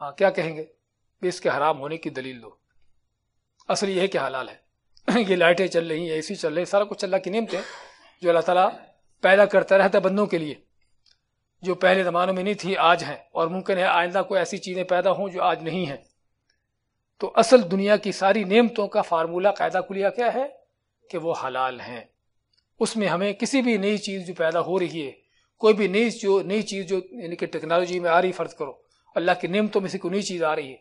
ہاں کیا کہیں گے؟ اس کے حرام ہونے کی دلیل دو۔ اصل یہ ہے کہ حلال ہے۔ یہ لائٹیں چل رہی ہیں، اے سی چل رہی سارا کچھ اللہ کی نعمت جو اللہ تعالیٰ پیدا کرتا رہتا بندوں کے لیے، جو پہلے زمانوں میں نہیں تھی، آج ہیں۔ اور ممکن ہے آئندہ کوئی ایسی چیزیں پیدا ہوں جو آج نہیں ہیں۔ تو اصل دنیا کی ساری نعمتوں کا فارمولہ قاعدہ کلیا کیا ہے کہ وہ حلال ہیں۔ اس میں ہمیں کسی بھی نئی چیز جو پیدا ہو رہی ہے، کوئی بھی نئی جو، نئی چیز جو یعنی کہ ٹیکنالوجی میں آ رہی، فرض کرو، اللہ کی نعمتوں میں سے کوئی نئی چیز آ رہی ہے،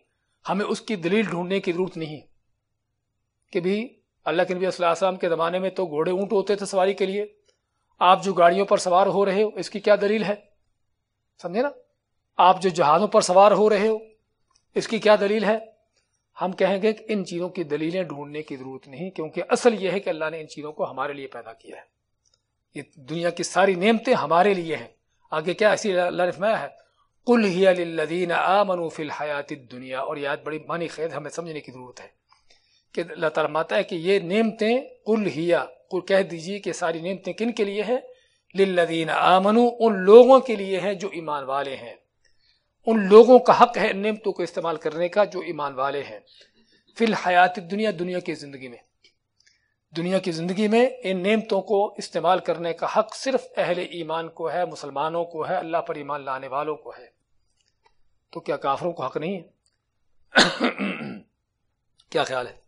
ہمیں اس کی دلیل ڈھونڈنے کی ضرورت نہیں۔ کہ بھی اللہ کے نبی صلی اللہ علیہ وسلم کے زمانے میں تو گھوڑے اونٹ ہوتے تھے سواری کے لیے آپ جو گاڑیوں پر سوار ہو رہے ہو، اس کی کیا دلیل ہے؟ سمجھے نا؟ آپ جو جہازوں پر سوار ہو رہے ہو، اس کی کیا دلیل ہے؟ ہم کہیں گے کہ ان چیزوں کی دلیلیں ڈھونڈنے کی ضرورت نہیں، کیونکہ اصل یہ ہے کہ اللہ نے ان چیزوں کو ہمارے لیے پیدا کیا ہے۔ یہ دنیا کی ساری نعمتیں ہمارے لیے ہیں۔ آگے کیا ایسی اللہ نے فرمایا ہے؟ کل ہی للذین آمنوا فی الحیات الدنیا اور یاد بڑی معنی خیر ہمیں سمجھنے کی ضرورت ہے کہ اللہ تعالیٰ ماتا ہے کہ یہ نعمتیں کل ہیا کہہ دیجیے کہ ساری نعمتیں کن کے لیے ہیں؟ للذین آمنوا، ان لوگوں کے لیے ہیں جو ایمان والے ہیں۔ ان لوگوں کا حق ہے نعمتوں کو استعمال کرنے کا جو ایمان والے ہیں۔ فی الحیات دنیا دنیا کی زندگی میں۔ دنیا کی زندگی میں ان نعمتوں کو استعمال کرنے کا حق صرف اہل ایمان کو ہے، مسلمانوں کو ہے، اللہ پر ایمان لانے والوں کو ہے۔ تو کیا کافروں کو حق نہیں ہے؟ کیا خیال ہے؟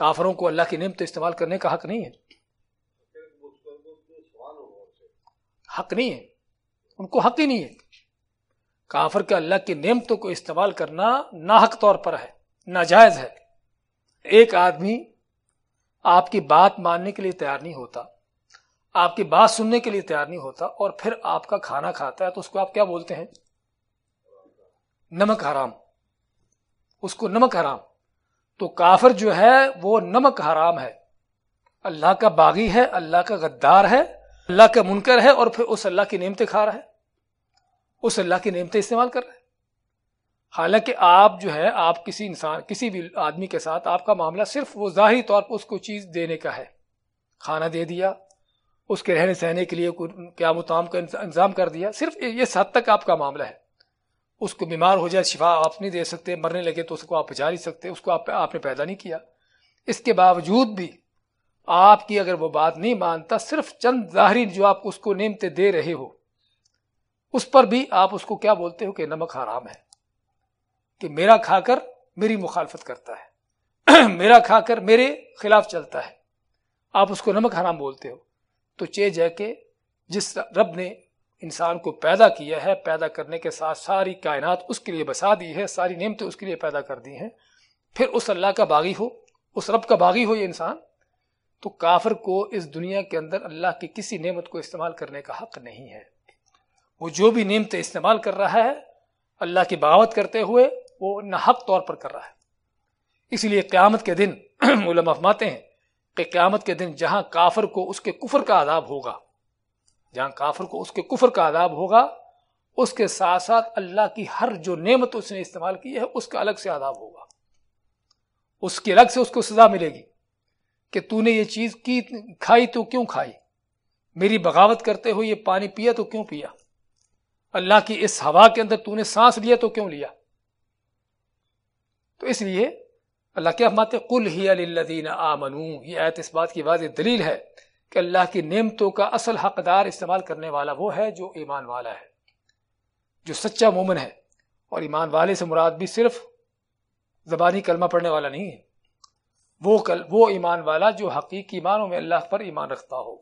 کافروں کو اللہ کی نعمت استعمال کرنے کا حق نہیں ہے۔ حق نہیں ہے۔ ان کو حق ہی نہیں ہے۔ کافر کے اللہ کی نعمتوں کو استعمال کرنا ناحق طور پر ہے، ناجائز ہے۔ ایک آدمی آپ کی بات ماننے کے لیے تیار نہیں ہوتا، آپ کی بات سننے کے لیے تیار نہیں ہوتا اور پھر آپ کا کھانا کھاتا ہے تو اس کو آپ کیا بولتے ہیں؟ نمک حرام۔ اس کو نمک حرام۔ تو کافر جو ہے وہ نمک حرام ہے۔ اللہ کا باغی ہے، اللہ کا غدار ہے، اللہ کا منکر ہے اور پھر اس اللہ کی نعمتیں کھا رہا ہے۔ اس اللہ کی نعمتیں استعمال کر رہے حالانکہ آپ جو ہے، آپ کسی انسان، کسی بھی آدمی کے ساتھ آپ کا معاملہ صرف وہ ظاہری طور پر اس کو چیز دینے کا ہے۔ کھانا دے دیا، اس کے رہنے سہنے کے لیے کیا متام کا انتظام کر دیا، صرف یہ حد تک آپ کا معاملہ ہے۔ اس کو بیمار ہو جائے، شفا آپ نہیں دے سکتے، مرنے لگے تو اس کو آپ بچا نہیں سکتے، اس کو آپ آپ نے پیدا نہیں کیا۔ اس کے باوجود بھی آپ کی اگر وہ بات نہیں مانتا، صرف چند ظاہری جو آپ اس کو نعمتیں دے رہے ہو، اس پر بھی آپ اس کو کیا بولتے ہو کہ نمک حرام ہے؟ کہ میرا کھا کر میری مخالفت کرتا ہے۔ میرا کھا کر میرے خلاف چلتا ہے۔ آپ اس کو نمک حرام بولتے ہو۔ تو چے جے کے جس رب نے انسان کو پیدا کیا ہے، پیدا کرنے کے ساتھ ساری کائنات اس کے لیے بسا دی ہے، ساری نعمتیں اس کے لیے پیدا کر دی ہیں۔ پھر اس اللہ کا باغی ہو، اس رب کا باغی ہو یہ انسان۔ تو کافر کو اس دنیا کے اندر اللہ کی کسی نعمت کو استعمال کرنے کا حق نہیں ہے۔ وہ جو بھی نعمتیں استعمال کر رہا ہے، اللہ کی بغاوت کرتے ہوئے وہ نہ حق طور پر کر رہا ہے۔ اس لیے قیامت کے دن علماء فرماتے ہیں کہ قیامت کے دن جہاں کافر کو اس کے کفر کا عذاب ہوگا جہاں کافر کو اس کے کفر کا عذاب ہوگا، اس کے ساتھ ساتھ اللہ کی ہر جو نعمت اس نے استعمال کی ہے، اس کا الگ سے عذاب ہوگا۔ اس کی الگ سے اس کو سزا ملے گی کہ تو نے یہ چیز کی، کھائی تو کیوں کھائی؟ میری بغاوت کرتے ہوئے یہ پانی پیا تو کیوں پیا؟ اللہ کی اس ہوا کے اندر تو نے سانس لیا تو کیوں لیا؟ تو اس لیے اللہ کیا ماتے کل ہی الدین آمنو یہ ایت اس بات کی واضح دلیل ہے کہ اللہ کی نعمتوں کا اصل حقدار استعمال کرنے والا وہ ہے جو ایمان والا ہے، جو سچا مومن ہے۔ اور ایمان والے سے مراد بھی صرف زبانی کلمہ پڑھنے والا نہیں ہے۔ وہ کل، وہ ایمان والا جو حقیقی ایمانوں میں اللہ پر ایمان رکھتا ہو،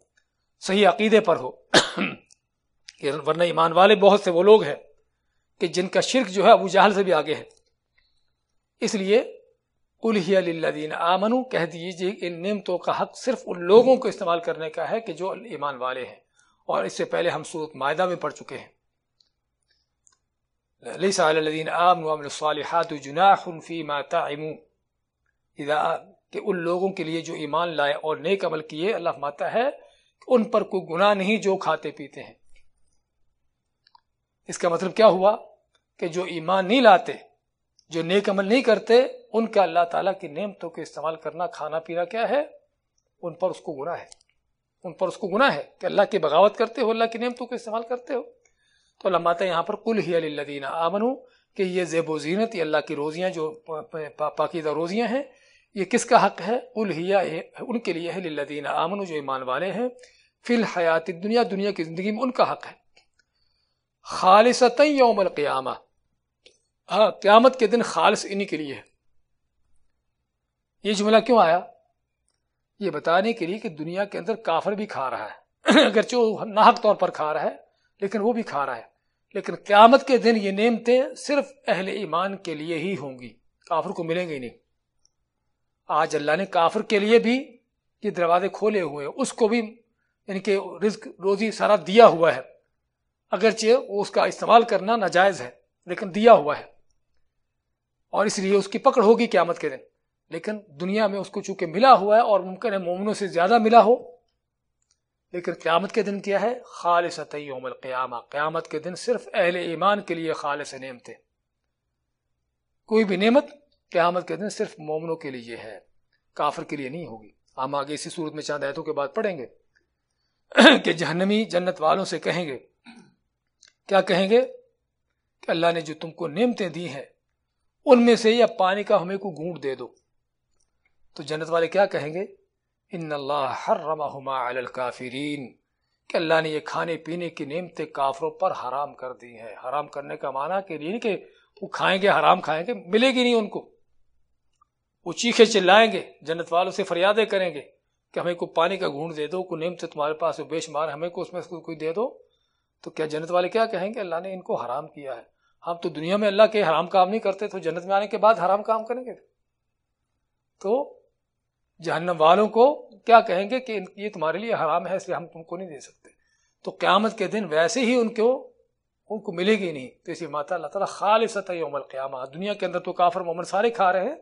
صحیح عقیدے پر ہو۔ ورنہ ایمان والے بہت سے وہ لوگ ہیں کہ جن کا شرک جو ہے ابو جہل سے بھی آگے ہے۔ اس لیے ہی الدین آمن کہہ دیجیے ان نعمتوں کا حق صرف ان لوگوں کو استعمال کرنے کا ہے کہ جو ایمان والے ہیں۔ اور اس سے پہلے ہم صورت معاہدہ میں پڑھ چکے ہیں۔ ليس على الذين آمنوا وعملوا الصالحات جناح فيما تعموا اذا کہ ان لوگوں کے لیے جو ایمان لائے اور نیک عمل کیے، اللہ فرماتا ہے کہ ان پر کوئی گناہ نہیں جو کھاتے پیتے ہیں۔ اس کا مطلب کیا ہوا؟ کہ جو ایمان نہیں لاتے جو نیک عمل نہیں کرتے، ان کا اللہ تعالیٰ کی نعمتوں کے استعمال کرنا، کھانا پینا کیا ہے؟ ان پر اس کو گناہ ہے۔ ان پر اس کو گناہ ہے کہ اللہ کی بغاوت کرتے ہو، اللہ کی نعمتوں کو استعمال کرتے ہو۔ تو اللہ ماتا یہاں پر کل ہی الدین آمن کہ یہ زیب و زینت، یہ اللہ کی روزیاں جو پاکیزہ روزیاں ہیں، یہ کس کا حق ہے؟ الحیا ان کے لیے ہے، للذین آمن جو ایمان والے ہیں۔ فی الحیات دنیا دنیا کی زندگی میں ان کا حق ہے۔ خالصتا یوم القیامہ ہاں قیامت کے دن خالص انہی کے لیے ہے۔ یہ جملہ کیوں آیا؟ یہ بتانے کے لیے کہ دنیا کے اندر کافر بھی کھا رہا ہے۔ اگرچہ وہ ناحق طور پر کھا رہا ہے، لیکن وہ بھی کھا رہا ہے۔ لیکن قیامت کے دن یہ نعمتیں صرف اہل ایمان کے لیے ہی ہوں گی۔ کافر کو ملیں گی نہیں۔ آج اللہ نے کافر کے لیے بھی یہ دروازے کھولے ہوئے ہیں۔ اس کو بھی یعنی کہ رزق، روزی سارا دیا ہوا ہے۔ اگرچہ وہ اس کا استعمال کرنا ناجائز ہے، لیکن دیا ہوا ہے۔ اور اس لیے اس کی پکڑ ہوگی قیامت کے دن۔ لیکن دنیا میں اس کو چونکہ ملا ہوا ہے اور ممکن ہے مومنوں سے زیادہ ملا ہو، لیکن قیامت کے دن کیا ہے؟ خالص یوم القیامہ۔ قیامت کے دن صرف اہل ایمان کے لیے خالص نعمتیں۔ کوئی بھی نعمت قیامت کے دن صرف مومنوں کے لیے ہے، کافر کے لیے نہیں ہوگی۔ ہم آگے اسی صورت میں چاند ایتوں کے بعد پڑھیں گے۔ کہ جہنمی جنت والوں سے کہیں گے۔ کیا کہیں گے؟ کہ اللہ نے جو تم کو نعمتیں دی ہیں ان میں سے یا پانی کا ہمیں کو گونٹ دے دو۔ تو جنت والے کیا کہیں گے؟ ان اللہ حرمہما علی الکافرین۔ کہ اللہ نے یہ کھانے پینے کی نعمتیں کافروں پر حرام کر دی ہیں۔ حرام کرنے کا معنی کہ نہیں کہ وہ کھائیں گے، حرام کھائیں گے، ملے گی نہیں ان کو۔ وہ چیخے چلائیں گے، جنت والوں سے فریادیں کریں گے کہ ہمیں کوئی پانی کا گھونڈ دے دو، کوئی نعمت تمہارے پاس بے شمار ہمیں کو اس میں کوئی دے دو۔ تو کیا جنت والے کیا کہیں گے؟ اللہ نے ان کو حرام کیا ہے۔ ہم تو دنیا میں اللہ کے حرام کام نہیں کرتے، تو جنت میں آنے کے بعد حرام کام کریں گے۔ تو جہنم والوں کو کیا کہیں گے کہ یہ تمہارے لیے حرام ہے، اس لیے ہم تم کو نہیں دے سکتے۔ تو قیامت کے دن ویسے ہی ان کو ان کو ملے گی نہیں۔ تو اسی ماتا اللہ تعالیٰ خالص یوم القیامہ، دنیا کے اندر تو کافر مومن سارے کھا رہے ہیں،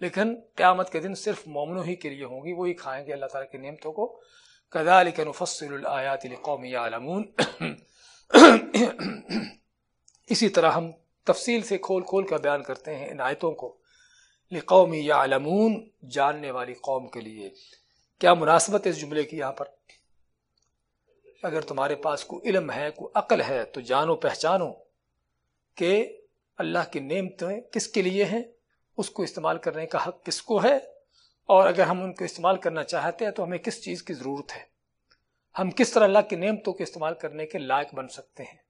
لیکن قیامت کے دن صرف مومنوں ہی کے لیے ہوں گی، وہی کھائیں گے اللہ تعالیٰ کی نعمتوں کو۔ کذالک نفصل الآیات لقوم یعلمون۔ اسی طرح ہم تفصیل سے کھول کھول کر بیان کرتے ہیں ان آیتوں کو۔ لقوم یعلمون، جاننے والی قوم کے لیے۔ کیا مناسبت ہے اس جملے کی یہاں پر؟ اگر تمہارے پاس کوئی علم ہے، کوئی عقل ہے، تو جانو، پہچانو کہ اللہ کی نعمتیں کس کے لیے ہیں، اس کو استعمال کرنے کا حق کس کو ہے۔ اور اگر ہم ان کو استعمال کرنا چاہتے ہیں، تو ہمیں کس چیز کی ضرورت ہے؟ ہم کس طرح اللہ کی نعمتوں کو استعمال کرنے کے لائق بن سکتے ہیں؟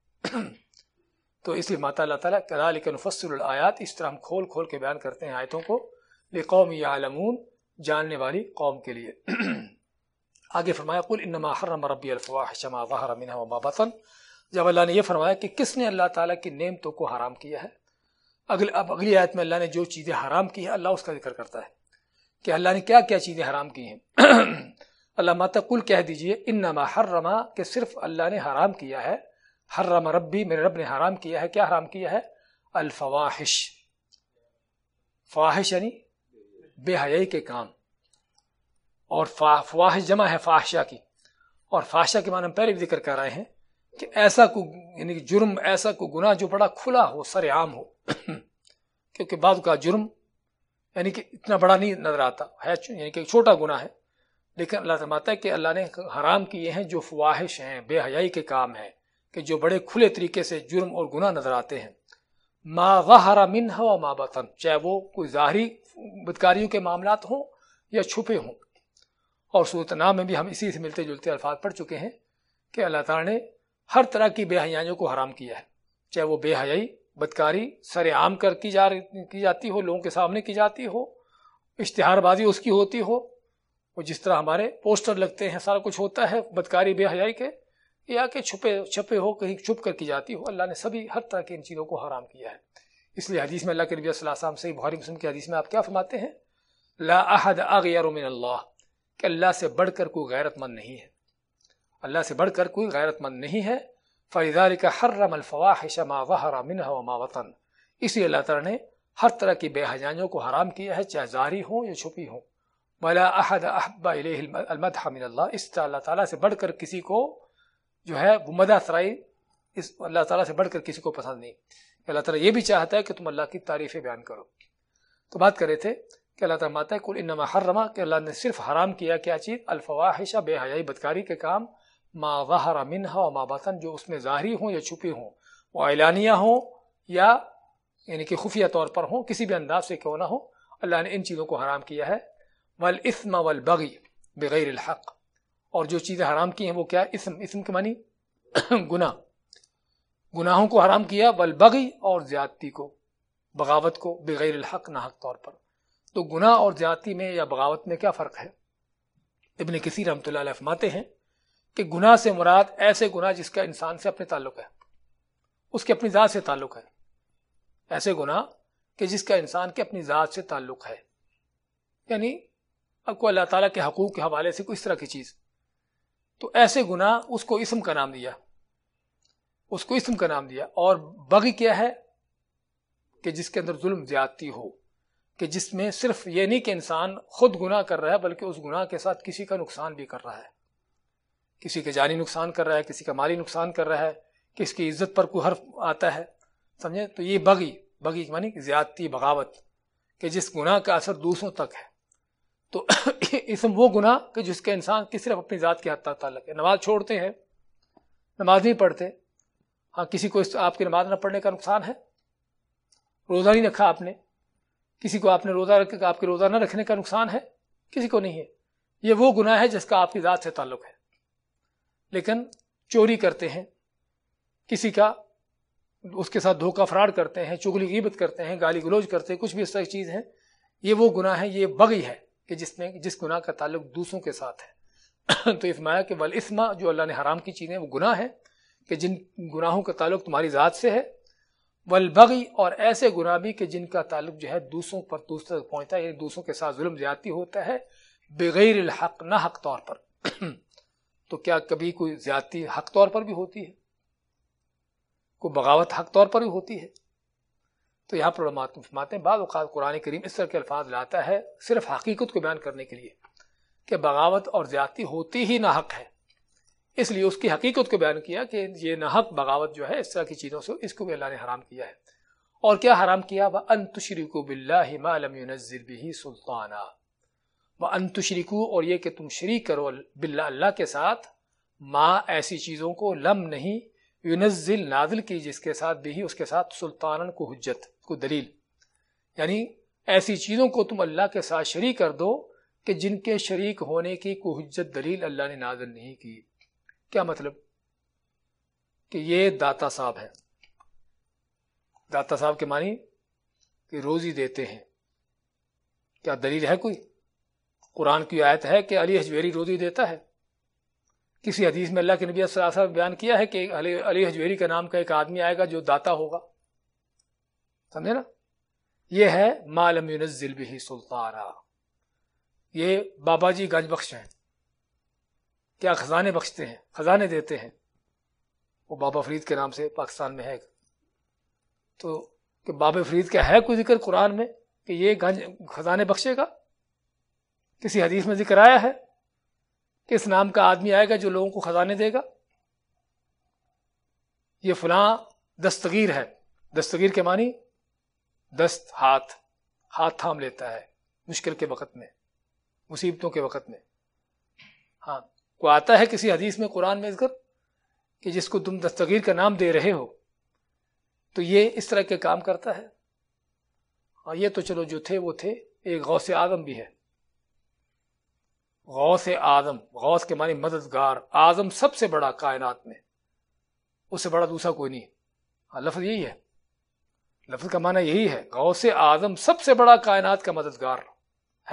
تو اس لیے ماتا اللہ تعالیٰ کلال کے الآیات، اس طرح ہم کھول کھول کے بیان کرتے ہیں آیتوں کو لے قوم یا جاننے والی قوم کے لیے۔ آگے فرمایا، قل انما حرم ربی الفواحش ما ظهر منها وما بطن۔ جب اللہ نے یہ فرمایا کہ کس نے اللہ تعالیٰ کی نعمتوں کو حرام کیا ہے؟ اگل، اب اگلی آیت میں اللہ نے جو چیزیں حرام کی ہیں، اللہ اس کا ذکر کرتا ہے کہ اللہ نے کیا کیا چیزیں حرام کی ہیں۔ اللہ ماتا کل کہہ دیجیے ان نما کہ صرف اللہ نے حرام کیا ہے۔ ہر رم ربی، میرے رب نے حرام کیا ہے، کیا حرام کیا ہے؟ الفواحش. فواہش یعنی بے حیائی کے کام. اور فواہش جمع ہے فاحشہ کی. اور فاحشہ کے معنی ہم پہلے بھی ذکر کر رہے ہیں کہ ایسا کو یعنی جرم، ایسا کو گناہ جو بڑا کھلا ہو، سر عام ہو. کیونکہ بعض کا جرم یعنی کہ اتنا بڑا نہیں نظر آتا، ہے یعنی کہ چھوٹا گناہ ہے. لیکن اللہ تعالیٰ ہے کہ اللہ نے حرام کیے ہیں جو فواہش ہیں، بے حیائی کے کام ہیں. کہ جو بڑے کھلے طریقے سے جرم اور گناہ نظر آتے ہیں۔ ما غہرا من ہو ما بطن، چاہے وہ کوئی ظاہری بدکاریوں کے معاملات ہوں یا چھپے ہوں۔ اور صورت نام میں بھی ہم اسی سے ملتے جلتے الفاظ پڑھ چکے ہیں کہ اللہ تعالیٰ نے ہر طرح کی بے حیائیوں کو حرام کیا ہے۔ چاہے وہ بے حیائی، بدکاری، سر عام کر کی جا کی جاتی ہو، لوگوں کے سامنے کی جاتی ہو، اشتہار بازی اس کی ہوتی ہو، وہ جس طرح ہمارے پوسٹر لگتے ہیں، سارا کچھ ہوتا ہے بدکاری، بے حیائی کے یا کہ چھپے چھپے ہو کہیں چھپ کر کی جاتی ہو اللہ نے سبھی ہر طرح کی ان چیزوں کو حرام کیا ہے۔ اس لیے حدیث میں اللہ کے نبی صلی اللہ علیہ وسلم سے بخاری مسلم کی حدیث میں آپ کیا فرماتے ہیں؟ لا احد اغیر من اللہ، کہ اللہ سے بڑھ کر کوئی غیرت مند نہیں ہے۔ اللہ سے بڑھ کر کوئی غیرت مند نہیں ہے۔ فَإِذَلِكَ حَرَّمَ الْفَوَاحِشَ مَا ظَهَرَ مِنْهَا وَمَا وَطَنْ۔ اس لیے اللہ تعالیٰ نے ہر طرح کی بے حجانیوں کو حرام کیا ہے، چاہے ظاہری ہوں یا چھپی ہوں۔ وَلَا أَحَدَ أَحْبَ إِلَيْهِ الْمَدْحَ مِنَ اللَّهِ۔ اس طرح اللہ تعالیٰ سے بڑھ کر کسی کو جو ہے وہ مدہ سرائی اس اللہ تعالیٰ سے بڑھ کر کسی کو پسند نہیں۔ اللہ تعالیٰ یہ بھی چاہتا ہے کہ تم اللہ کی تعریفیں بیان کرو۔ تو بات کر رہے تھے کہ اللہ تعالیٰ ماتا ہے کل انما حرما کہ اللہ نے صرف حرام کیا کیا چیز؟ الفواحشہ بے حیائی، بدکاری کے کام۔ ما ظہر منہا و ما باطن جو اس میں ظاہری ہوں یا چھپی ہوں۔ وہ اعلانیہ ہوں یا یعنی کہ خفیہ طور پر ہوں، کسی بھی انداز سے کیوں نہ ہو۔ اللہ نے ان چیزوں کو حرام کیا ہے۔ والاسم والبغی بغیر الحق۔ اور جو چیزیں حرام کی ہیں وہ کیا اسم اسم کے معنی؟ گناہ۔ گناہوں کو حرام کیا والبغی اور زیادتی کو، بغاوت کو، بغیر الحق نہ حق طور پر۔ تو گناہ اور زیادتی میں یا بغاوت میں کیا فرق ہے؟ ابن کسی رحمۃ اللہ علیہ فرماتے ہیں کہ گناہ سے مراد ایسے گناہ جس کا انسان سے اپنے تعلق ہے۔ اس کے اپنی ذات سے تعلق ہے۔ ایسے گناہ کہ جس کا انسان کے اپنی ذات سے تعلق ہے۔ یعنی اب کو اللہ تعالیٰ کے حقوق کے حوالے سے کوئی اس طرح کی چیز تو ایسے گناہ اس کو اسم کا نام دیا۔ اس کو اسم کا نام دیا۔ اور بغی کیا ہے کہ جس کے اندر ظلم زیادتی ہو، کہ جس میں صرف یہ نہیں کہ انسان خود گناہ کر رہا ہے، بلکہ اس گناہ کے ساتھ کسی کا نقصان بھی کر رہا ہے۔ کسی کے جانی نقصان کر رہا ہے، کسی کا مالی نقصان کر رہا ہے، کس کی عزت پر کوئی حرف آتا ہے۔ سمجھے؟ تو یہ بغی بغی مانی زیادتی، بغاوت، کہ جس گناہ کا اثر دوسروں تک ہے۔ تو اسم وہ گناہ کہ جس کے انسان کی صرف اپنی ذات کے حد تک تعلق ہے۔ نماز چھوڑتے ہیں، نماز نہیں پڑھتے۔ ہاں کسی کو آپ کی نماز نہ پڑھنے کا نقصان ہے؟ روزہ نہیں رکھا آپ نے؟ کسی کو آپ نے روزہ رکھ آپ کے روزہ نہ رکھنے کا نقصان ہے؟ کسی کو نہیں ہے۔ یہ وہ گناہ ہے جس کا آپ کی ذات سے تعلق ہے۔ لیکن چوری کرتے ہیں، کسی کا اس کے ساتھ دھوکہ فراڈ کرتے ہیں، چگلی غیبت کرتے ہیں، گالی گلوچ کرتے ہیں، کچھ بھی اس طرح کی چیز ہے یہ وہ گناہ ہے یہ بغی ہے۔ کہ جس میں جس گناہ کا تعلق دوسروں کے ساتھ ہے۔ تو اسمایا کہ ولاسما جو اللہ نے حرام کی چیزیں وہ گناہ ہے کہ جن گناہوں کا تعلق تمہاری ذات سے ہے۔ ولبغی اور ایسے گناہ بھی کہ جن کا تعلق جو ہے دوسروں پر دوسرے تک پہنچتا ہے یعنی دوسروں کے ساتھ ظلم زیادتی ہوتا ہے بغیر الحق، نہ حق طور پر۔ تو کیا کبھی کوئی زیادتی حق طور پر بھی ہوتی ہے؟ کوئی بغاوت حق طور پر بھی ہوتی ہے؟ تو یہاں پر فرماتے ہیں، بعض اوقات قرآن کریم اس طرح کے الفاظ لاتا ہے صرف حقیقت کو بیان کرنے کے لیے کہ بغاوت اور زیادتی ہوتی ہی نہ حق ہے۔ اس لیے اس کی حقیقت کو بیان کیا کہ یہ نحق بغاوت جو ہے اس طرح کی چیزوں سے اس کو بھی اللہ نے حرام کیا ہے۔ اور کیا حرام کیا؟ وہ انتشریکو بلّہ مالم بھی سلطانہ وہ انتشریکو اور یہ کہ تم شریک کرو بلّہ اللہ کے ساتھ ماں ایسی چیزوں کو لم نہیں یونزل نازل کی جس کے ساتھ بھی اس کے ساتھ سلطان کو حجت۔ کو دلیل۔ یعنی ایسی چیزوں کو تم اللہ کے ساتھ شریک کر دو کہ جن کے شریک ہونے کی کوئی حجت دلیل اللہ نے نازل نہیں کی۔ کیا مطلب؟ کہ یہ داتا صاحب ہے داتا صاحب کے معنی کہ روزی دیتے ہیں۔ کیا دلیل ہے کوئی؟ قرآن کی آیت ہے کہ علی حجویری روزی دیتا ہے۔ کسی حدیث میں اللہ کے نبی صلی اللہ علیہ وسلم بیان کیا ہے کہ علی حجویری کا نام کا ایک آدمی آئے گا جو داتا ہوگا۔ سمجھے نا؟ یہ ہے مالم بھی سلطارا یہ بابا جی گنج بخش ہیں۔ کیا خزانے بخشتے ہیں؟ خزانے دیتے ہیں۔ وہ بابا فرید کے نام سے پاکستان میں ہے۔ تو کہ بابا فرید کا ہے کوئی ذکر قرآن میں کہ یہ گنج خزانے بخشے گا؟ کسی حدیث میں ذکر آیا ہے کہ اس نام کا آدمی آئے گا جو لوگوں کو خزانے دے گا؟ یہ فلاں دستگیر ہے۔ دستگیر کے معنی دست، ہاتھ ہاتھ تھام لیتا ہے مشکل کے وقت میں، مصیبتوں کے وقت میں۔ ہاں کو آتا ہے کسی حدیث میں، قرآن میں ذکر کہ جس کو تم دستگیر کا نام دے رہے ہو، تو یہ اس طرح کے کام کرتا ہے؟ ہاں یہ تو چلو جو تھے وہ تھے، ایک غوث آدم بھی ہے۔ غوث آدم غوث کے معنی مددگار آدم سب سے بڑا کائنات میں، اس سے بڑا دوسرا کوئی نہیں۔ ہاں لفظ یہی ہے۔ لفظ کا معنی یہی ہے، غوث آدم سب سے بڑا کائنات کا مددگار۔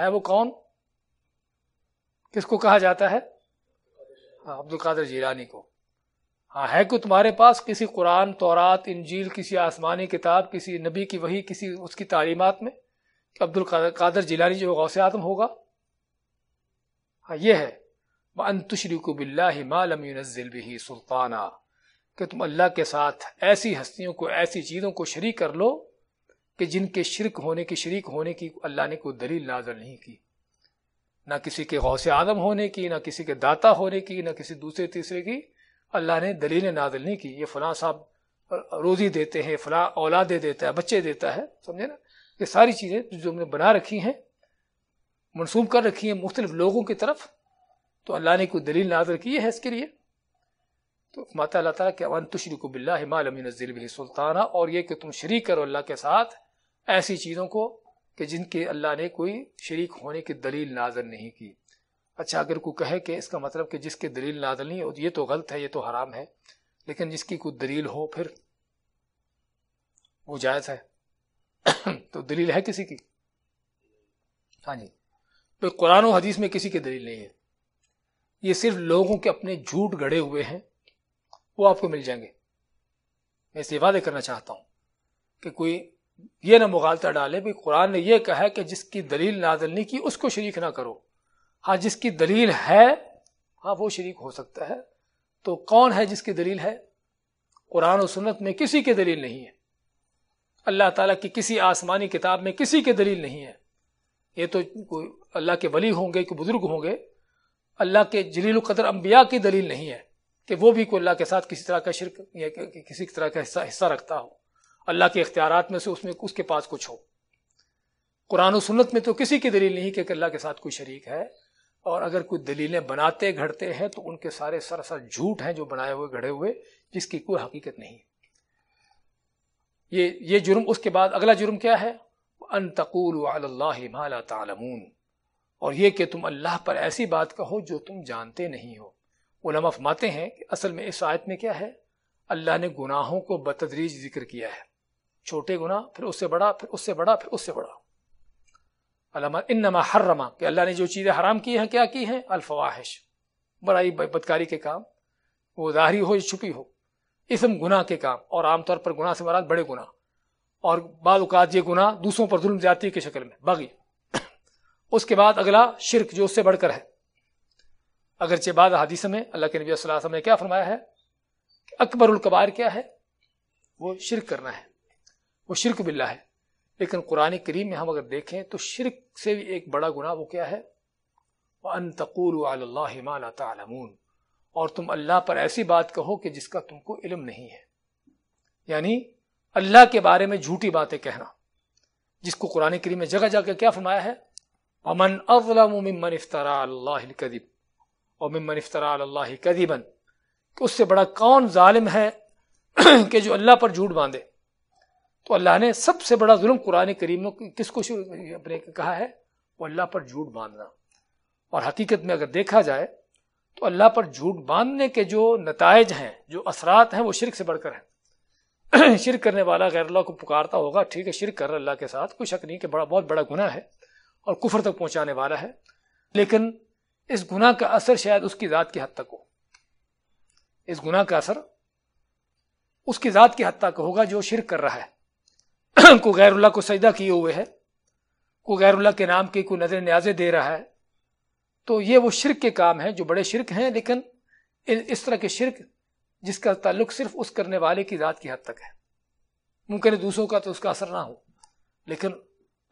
ہے وہ کون؟ کس کو کہا جاتا ہے؟ عبد القادر جیلانی کو۔ ہاں ہے کہ تمہارے پاس کسی قرآن، تورات، انجیل، کسی آسمانی کتاب، کسی نبی کی وہی کسی اس کی تعلیمات میں کہ عبد القادر جیلانی جو غوث آدم ہوگا؟ ہاں یہ ہے۔ انتشری کو بلّہ مالم نزل بھی سلطانہ کہ تم اللہ کے ساتھ ایسی ہستیوں کو، ایسی چیزوں کو شریک کر لو کہ جن کے شرک ہونے کی، شریک ہونے کی اللہ نے کوئی دلیل نازل نہیں کی۔ نہ کسی کے غوث آدم ہونے کی، نہ کسی کے داتا ہونے کی، نہ کسی دوسرے، تیسرے کی اللہ نے دلیل نازل نہیں کی۔ یہ فلاں صاحب روزی دیتے ہیں، فلاں اولادیں دیتا ہے، بچے دیتا ہے، سمجھے نا؟ یہ ساری چیزیں جو ہم نے بنا رکھی ہیں، منسوب کر رکھی ہیں مختلف لوگوں کی طرف، تو اللہ نے کوئی دلیل نازل کی ہے اس کے لیے؟ تو ماتا اللہ تعالیٰ کہ ون تشریق بلّہ مالم نزل بھی سلطانہ اور یہ کہ تم شریک کرو اللہ کے ساتھ ایسی چیزوں کو کہ جن کے اللہ نے کوئی شریک ہونے کی دلیل نازل نہیں کی۔ اچھا اگر کوئی کہے کہ اس کا مطلب کہ جس کی دلیل نازل نہیں ہو یہ تو غلط ہے، یہ تو حرام ہے، لیکن جس کی کوئی دلیل ہو پھر وہ جائز ہے۔ تو دلیل ہے کسی کی؟ ہاں جی۔ تو قرآن و حدیث میں کسی کی دلیل نہیں ہے۔ یہ صرف لوگوں کے اپنے جھوٹ گڑے ہوئے ہیں۔ وہ آپ کو مل جائیں گے۔ میں اسے وعدے کرنا چاہتا ہوں کہ کوئی یہ نہ مغالطہ ڈالے، بھی قرآن نے یہ کہا کہ جس کی دلیل نازل نہیں کی، اس کو شریک نہ کرو۔ ہاں جس کی دلیل ہے ہاں وہ شریک ہو سکتا ہے۔ تو کون ہے جس کی دلیل ہے؟ قرآن و سنت میں کسی کی دلیل نہیں ہے۔ اللہ تعالیٰ کی کسی آسمانی کتاب میں کسی کی دلیل نہیں ہے۔ یہ تو کوئی اللہ کے ولی ہوں گے کہ بزرگ ہوں گے، اللہ کے جلیل القدر انبیاء کی دلیل نہیں ہے۔ کہ وہ بھی کوئی اللہ کے ساتھ کسی طرح کا شرک یا کسی طرح کا حصہ حصہ رکھتا ہو۔ اللہ کے اختیارات میں سے اس میں اس کے پاس کچھ ہو۔ قرآن و سنت میں تو کسی کی دلیل نہیں کہ اللہ کے ساتھ کوئی شریک ہے۔ اور اگر کوئی دلیلیں بناتے گھڑتے ہیں تو ان کے سارے سراسر جھوٹ ہیں جو بنائے ہوئے، گھڑے ہوئے، جس کی کوئی حقیقت نہیں۔ یہ یہ جرم، اس کے بعد اگلا جرم کیا ہے؟ ان تقول اللہ تعلمون۔ اور یہ کہ تم اللہ پر ایسی بات کہو جو تم جانتے نہیں ہو۔ علماء فرماتے ہیں کہ اصل میں اس آیت میں کیا ہے؟ اللہ نے گناہوں کو بتدریج ذکر کیا ہے۔ چھوٹے گناہ، پھر اس سے بڑا، پھر اس سے بڑا، پھر اس سے بڑا۔ علامہ انما حرما کہ اللہ نے جو چیزیں حرام کی ہیں، کیا کی ہیں؟ الفواحش۔ بڑائی، بدکاری کے کام۔ وہ ظاہری ہو یا چھپی ہو؟ اسم گناہ کے کام۔ اور عام طور پر گناہ سے مراد بڑے گناہ۔ اور بعض اوقات یہ گناہ دوسروں پر ظلم زیادتی کی شکل میں باغی اس کے بعد اگلا شرک جو اس سے بڑھ کر ہے۔ اگرچہ بعض حادث میں اللہ کے نبی صلی اللہ علیہ وسلم نے کیا فرمایا ہے کہ اکبر القبار کیا ہے؟ وہ شرک کرنا ہے۔ وہ شرک باللہ ہے۔ لیکن قرآن کریم میں ہم اگر دیکھیں تو شرک سے بھی ایک بڑا گناہ وہ کیا ہے؟ وہ اللہ تعلمون۔ اور تم اللہ پر ایسی بات کہو کہ جس کا تم کو علم نہیں ہے۔ یعنی اللہ کے بارے میں جھوٹی باتیں کہنا۔ جس کو قرآن کریم میں جگہ جگہ کیا فرمایا ہے؟ امن اظلم ممن افطرا اللہ اور ممن افطرا اللہ کدیبن اس سے بڑا کون ظالم ہے کہ جو اللہ پر جھوٹ باندھے؟ تو اللہ نے سب سے بڑا ظلم قرآن کریم میں کس کو اپنے کہا ہے؟ وہ اللہ پر جھوٹ باندھنا۔ اور حقیقت میں اگر دیکھا جائے تو اللہ پر جھوٹ باندھنے کے جو نتائج ہیں، جو اثرات ہیں، وہ شرک سے بڑھ کر ہیں۔ شرک کرنے والا غیر اللہ کو پکارتا ہوگا، ٹھیک ہے، شرک کر اللہ کے ساتھ، کوئی شک نہیں کہ بڑا بہت بڑا گناہ ہے اور کفر تک پہنچانے والا ہے۔ لیکن اس گناہ کا اثر شاید اس کی ذات کی حد تک ہو۔ اس گناہ کا اثر اس کی ذات کی حد تک ہوگا جو شرک کر رہا ہے۔ کو غیر اللہ کو سجدہ کیے ہوئے ہے، کو غیر اللہ کے نام کی کوئی نظر نیازے دے رہا ہے۔ تو یہ وہ شرک کے کام ہیں جو بڑے شرک ہیں، لیکن اس طرح کے شرک جس کا تعلق صرف اس کرنے والے کی ذات کی حد تک ہے۔ ممکن ہے دوسروں کا تو اس کا اثر نہ ہو، لیکن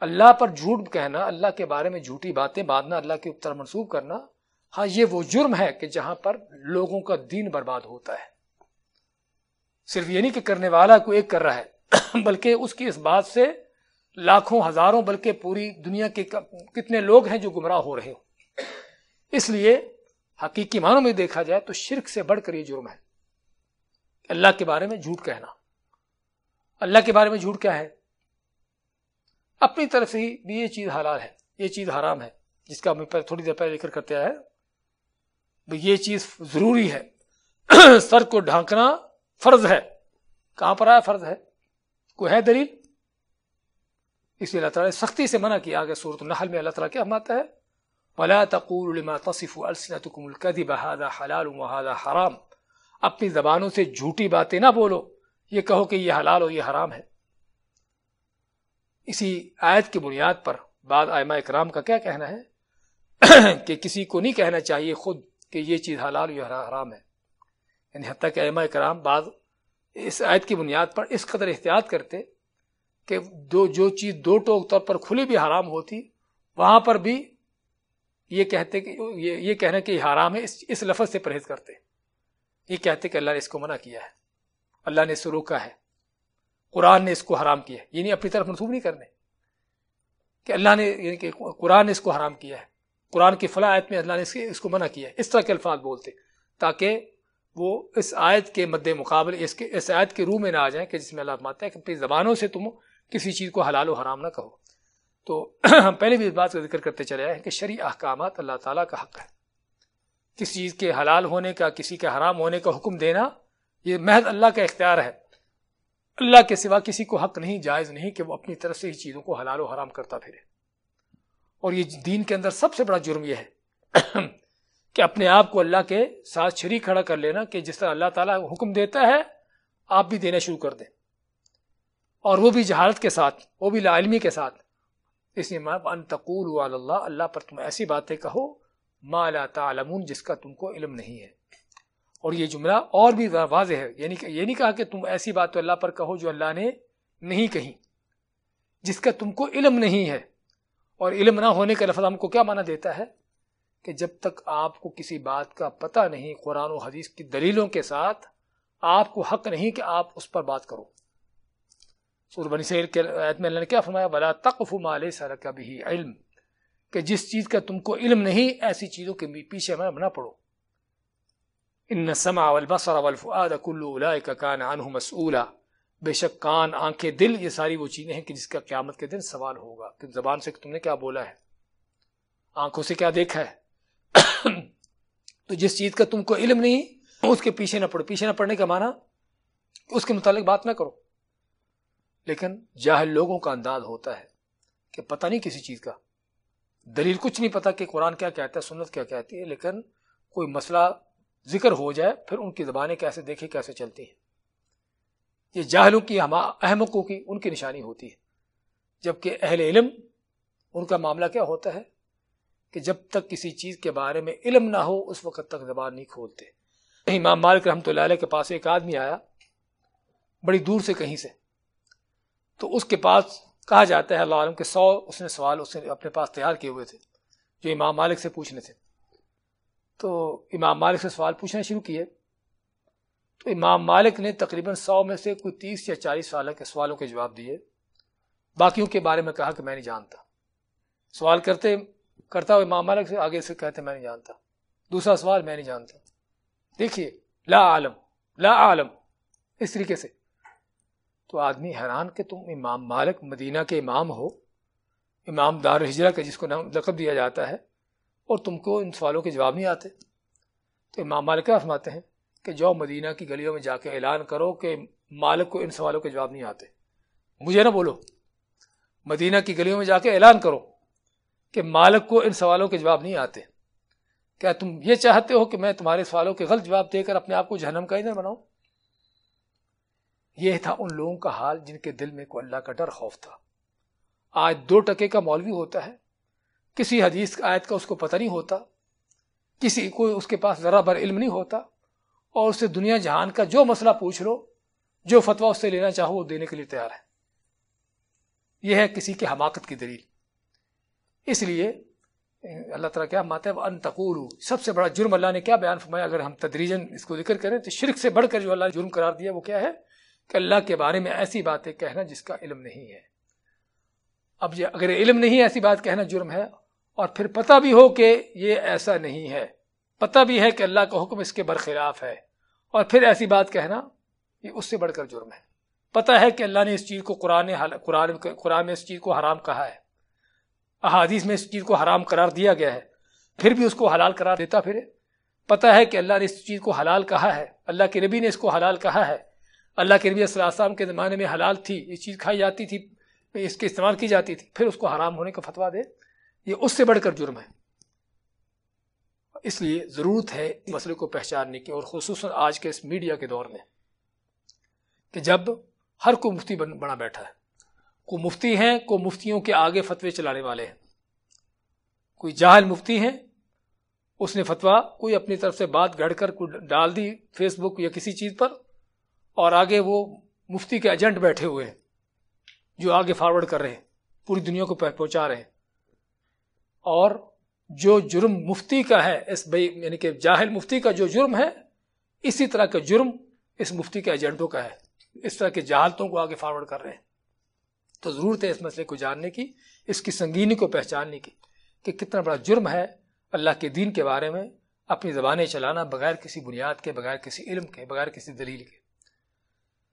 اللہ پر جھوٹ کہنا، اللہ کے بارے میں جھوٹی باتیں باندھنا، اللہ کے اوپر منسوخ کرنا ہاں یہ وہ جرم ہے کہ جہاں پر لوگوں کا دین برباد ہوتا ہے۔ صرف یہ نہیں کہ کرنے والا کو ایک کر رہا ہے، بلکہ اس کی اس بات سے لاکھوں، ہزاروں، بلکہ پوری دنیا کے کتنے لوگ ہیں جو گمراہ ہو رہے ہو اس لیے حقیقی معنوں میں دیکھا جائے تو شرک سے بڑھ کر یہ جرم ہے۔ اللہ کے بارے میں جھوٹ کہنا۔ اللہ کے بارے میں جھوٹ کیا ہے؟ اپنی طرف سے ہی بھی یہ چیز حلال ہے، یہ چیز حرام ہے، جس کا میں تھوڑی دیر پہلے ذکر کرتے آیا ہے یہ چیز ضروری ہے۔ سر کو ڈھانکنا فرض ہے۔ کہاں پر آیا فرض ہے؟ کوئی ہے دلیل؟ اس لیے اللہ تعالیٰ نے سختی سے منع کیا۔ آگے صورت النحل میں اللہ تعالیٰ کیا ماتا ہے؟ ولا تقول لما تصف السنتكم الكذب هذا حلال وهذا حرام۔ اپنی زبانوں سے جھوٹی باتیں نہ بولو۔ یہ کہو کہ یہ حلال اور یہ حرام ہے۔ اسی آیت کی بنیاد پر بعد آئمہ اکرام کا کیا کہنا ہے؟ کہ کسی کو نہیں کہنا چاہیے خود کہ یہ چیز حلال یا حرام ہے۔ یعنی حتیٰ کہ ائمہ اکرام بعد اس آیت کی بنیاد پر اس قدر احتیاط کرتے کہ دو، جو چیز دو ٹوک طور پر کھلی بھی حرام ہوتی، وہاں پر بھی یہ کہتے کہ، یہ کہنا کہ یہ حرام ہے، اس اس لفظ سے پرہیز کرتے۔ یہ کہتے کہ اللہ نے اس کو منع کیا ہے۔ اللہ نے اس روکا ہے۔ قرآن نے اس کو حرام کیا ہے۔ یہ نہیں اپنی طرف منسوخ نہیں کرنے۔ کہ اللہ نے یعنی کہ قرآن نے اس کو حرام کیا ہے۔ قرآن کی فلاح آیت میں اللہ نے اس کو منع کیا ہے۔ اس طرح کے الفاظ بولتے تاکہ وہ اس آیت کے مد مقابل اس کے، اس آیت کے روح میں نہ آ جائیں کہ جس میں اللہ ماتا ہے کہ اپنی زبانوں سے تم کسی چیز کو حلال و حرام نہ کہو۔ تو ہم پہلے بھی اس بات کا ذکر کرتے چلے آئے ہیں کہ شرع احکامات اللہ تعالیٰ کا حق ہے۔ کسی چیز کے حلال ہونے کا، کسی کے حرام ہونے کا حکم دینا، یہ محض اللہ کا اختیار ہے۔ اللہ کے سوا کسی کو حق نہیں، جائز نہیں کہ وہ اپنی طرف سے ہی چیزوں کو حلال و حرام کرتا پھرے۔ اور یہ دین کے اندر سب سے بڑا جرم یہ ہے کہ اپنے آپ کو اللہ کے ساتھ شریک کھڑا کر لینا کہ جس طرح اللہ تعالیٰ حکم دیتا ہے، آپ بھی دینا شروع کر دیں۔ اور وہ بھی جہالت کے ساتھ، وہ بھی لا علمی کے ساتھ۔ اس لیے تقول اللہ اللہ پر تم ایسی باتیں کہو، ما لا تعلمون، جس کا تم کو علم نہیں ہے۔ اور یہ جملہ اور بھی واضح ہے۔ یعنی کہ یہ نہیں کہا کہ تم ایسی بات تو اللہ پر کہو جو اللہ نے نہیں کہی، جس کا تم کو علم نہیں ہے۔ اور علم نہ ہونے کا لفظ ہم کو کیا مانا دیتا ہے؟ کہ جب تک آپ کو کسی بات کا پتہ نہیں، قرآن و حدیث کی دلیلوں کے ساتھ آپ کو حق نہیں کہ آپ اس پر بات کرو۔ سور بنی سیر کے عید میں اللہ نے کیا فرمایا؟ بلا تقف مال سر کا بھی علم۔ کہ جس چیز کا تم کو علم نہیں، ایسی چیزوں کے پیچھے میں نہ پڑو ان سما والبصر والفؤاد كل اولئك كان عنه مسؤولا. بے شک کان، آنکھیں، دل، یہ ساری وہ چیزیں ہیں کہ جس کا قیامت کے دن سوال ہوگا. کہ زبان سے تم نے کیا بولا ہے؟ آنکھوں سے کیا دیکھا ہے؟ تو جس چیز کا تم کو علم نہیں، اس کے پیچھے نہ پڑو. پیچھے نہ پڑنے کا معنی اس کے متعلق بات نہ کرو. لیکن جاہل لوگوں کا انداز ہوتا ہے کہ پتہ نہیں کسی چیز کا. دلیل کچھ نہیں پتا کہ قرآن کیا کہتا ہے، سنت کیا کہتی ہے، لیکن کوئی مسئلہ ذکر ہو جائے، پھر ان کی زبانیں کیسے دیکھیں، کیسے چلتی ہیں۔ یہ جاہلوں کی احمقوں کی، ان کی نشانی ہوتی ہے۔ جبکہ اہل علم، ان کا معاملہ کیا ہوتا ہے؟ کہ جب تک کسی چیز کے بارے میں علم نہ ہو، اس وقت تک زبان نہیں کھولتے۔ امام مالک رحمۃ اللہ علیہ کے پاس ایک آدمی آیا، بڑی دور سے کہیں سے۔ تو اس کے پاس کہا جاتا ہے، اللہ عالم کے سو اس نے سوال اس نے اپنے پاس تیار کیے ہوئے تھے، جو امام مالک سے پوچھنے تھے۔ تو امام مالک سے سوال پوچھنا شروع کیے۔ تو امام مالک نے تقریباً سو میں سے کوئی تیس یا چالیس سال کے سوالوں کے جواب دیے۔ باقیوں کے بارے میں کہا کہ میں نہیں جانتا۔ سوال کرتے کرتا ہوں امام مالک سے، آگے سے کہتے میں نہیں جانتا۔ دوسرا سوال، میں نہیں جانتا۔ دیکھیے، لا عالم لا عالم۔ اس طریقے سے۔ تو آدمی حیران کہ تم امام مالک، مدینہ کے امام ہو، امام دار ہجرا کا جس کو نام لقب دیا جاتا ہے۔ اور تم کو ان سوالوں کے جواب نہیں آتے۔ تو امام مالک فرماتے ہیں کہ جو مدینہ کی گلیوں میں جا کے اعلان کرو کہ مالک کو ان سوالوں کے جواب نہیں آتے۔ مجھے نہ بولو۔ مدینہ کی گلیوں میں جا کے اعلان کرو کہ مالک کو ان سوالوں کے جواب نہیں آتے۔ کیا تم یہ چاہتے ہو کہ میں تمہارے سوالوں کے غلط جواب دے کر اپنے آپ کو جہنم کا ادھر بناؤں؟ یہ تھا ان لوگوں کا حال جن کے دل میں کوئی اللہ کا ڈر خوف تھا۔ آج دو ٹکے کا مولوی ہوتا ہے۔ کسی حدیث آیت کا اس کو پتہ نہیں ہوتا، کسی کوئی اس کے پاس ذرا بر علم نہیں ہوتا، اور اسے دنیا جہان کا جو مسئلہ پوچھ لو، جو فتویٰ اس سے لینا چاہو، وہ دینے کے لیے تیار ہے۔ یہ ہے کسی کی حماقت کی دلیل۔ اس لیے، اللہ تعالیٰ کیا ماتا ہے ان تقور سب سے بڑا جرم اللہ نے کیا بیان فرمایا، اگر ہم تدریجن اس کو ذکر کریں تو شرک سے بڑھ کر جو اللہ نے جرم قرار دیا، وہ کیا ہے؟ کہ اللہ کے بارے میں ایسی باتیں کہنا جس کا علم نہیں ہے۔ اب یہ اگر علم نہیں ہے، ایسی بات کہنا جرم ہے اور پھر پتہ بھی ہو کہ یہ ایسا نہیں ہے۔ پتہ بھی ہے کہ اللہ کا حکم اس کے برخلاف ہے۔ اور پھر ایسی بات کہنا، یہ اس سے بڑھ کر جرم ہے۔ پتہ ہے کہ اللہ نے اس چیز کو قرآن قرآن قرآن میں اس چیز کو حرام کہا ہے۔ احادیث میں اس چیز کو حرام قرار دیا گیا ہے۔ پھر بھی اس کو حلال قرار دیتا پھر۔ پتہ ہے کہ اللہ نے اس چیز کو حلال کہا ہے۔ اللہ کے نبی نے اس کو حلال کہا ہے۔ اللہ کے نبی صلی اللہ علیہ وسلم کے زمانے میں حلال تھی، یہ چیز کھائی جاتی تھی، اس کے استعمال کی جاتی تھی، پھر اس کو حرام ہونے کا فتویٰ دے یہ اس سے بڑھ کر جرم ہے۔ اس لیے ضرورت ہے مسئلے کو پہچاننے کی اور خصوصاً آج کے اس میڈیا کے دور میں کہ جب ہر کوئی مفتی بنا بیٹھا ہے۔ کوئی مفتی ہیں، کوئی مفتیوں کے آگے فتوے چلانے والے ہیں۔ کوئی جاہل مفتی ہیں، اس نے فتویٰ کوئی اپنی طرف سے بات گھڑ کر ڈال دی فیس بک یا کسی چیز پر اور آگے وہ مفتی کے ایجنٹ بیٹھے ہوئے ہیں جو آگے فارورڈ کر رہے ہیں، پوری دنیا کو پہنچا رہے ہیں۔ اور جو جرم مفتی کا ہے، اس بھائی یعنی کہ جاہل مفتی کا جو جرم ہے، اسی طرح کا جرم اس مفتی کے ایجنٹوں کا ہے۔ اس طرح کے جہالتوں کو آگے فارورڈ کر رہے ہیں۔ تو ضرورت ہے اس مسئلے کو جاننے کی، اس کی سنگینی کو پہچاننے کی کہ کتنا بڑا جرم ہے اللہ کے دین کے بارے میں، اپنی زبانیں چلانا بغیر کسی بنیاد کے، بغیر کسی علم کے، بغیر کسی دلیل کے۔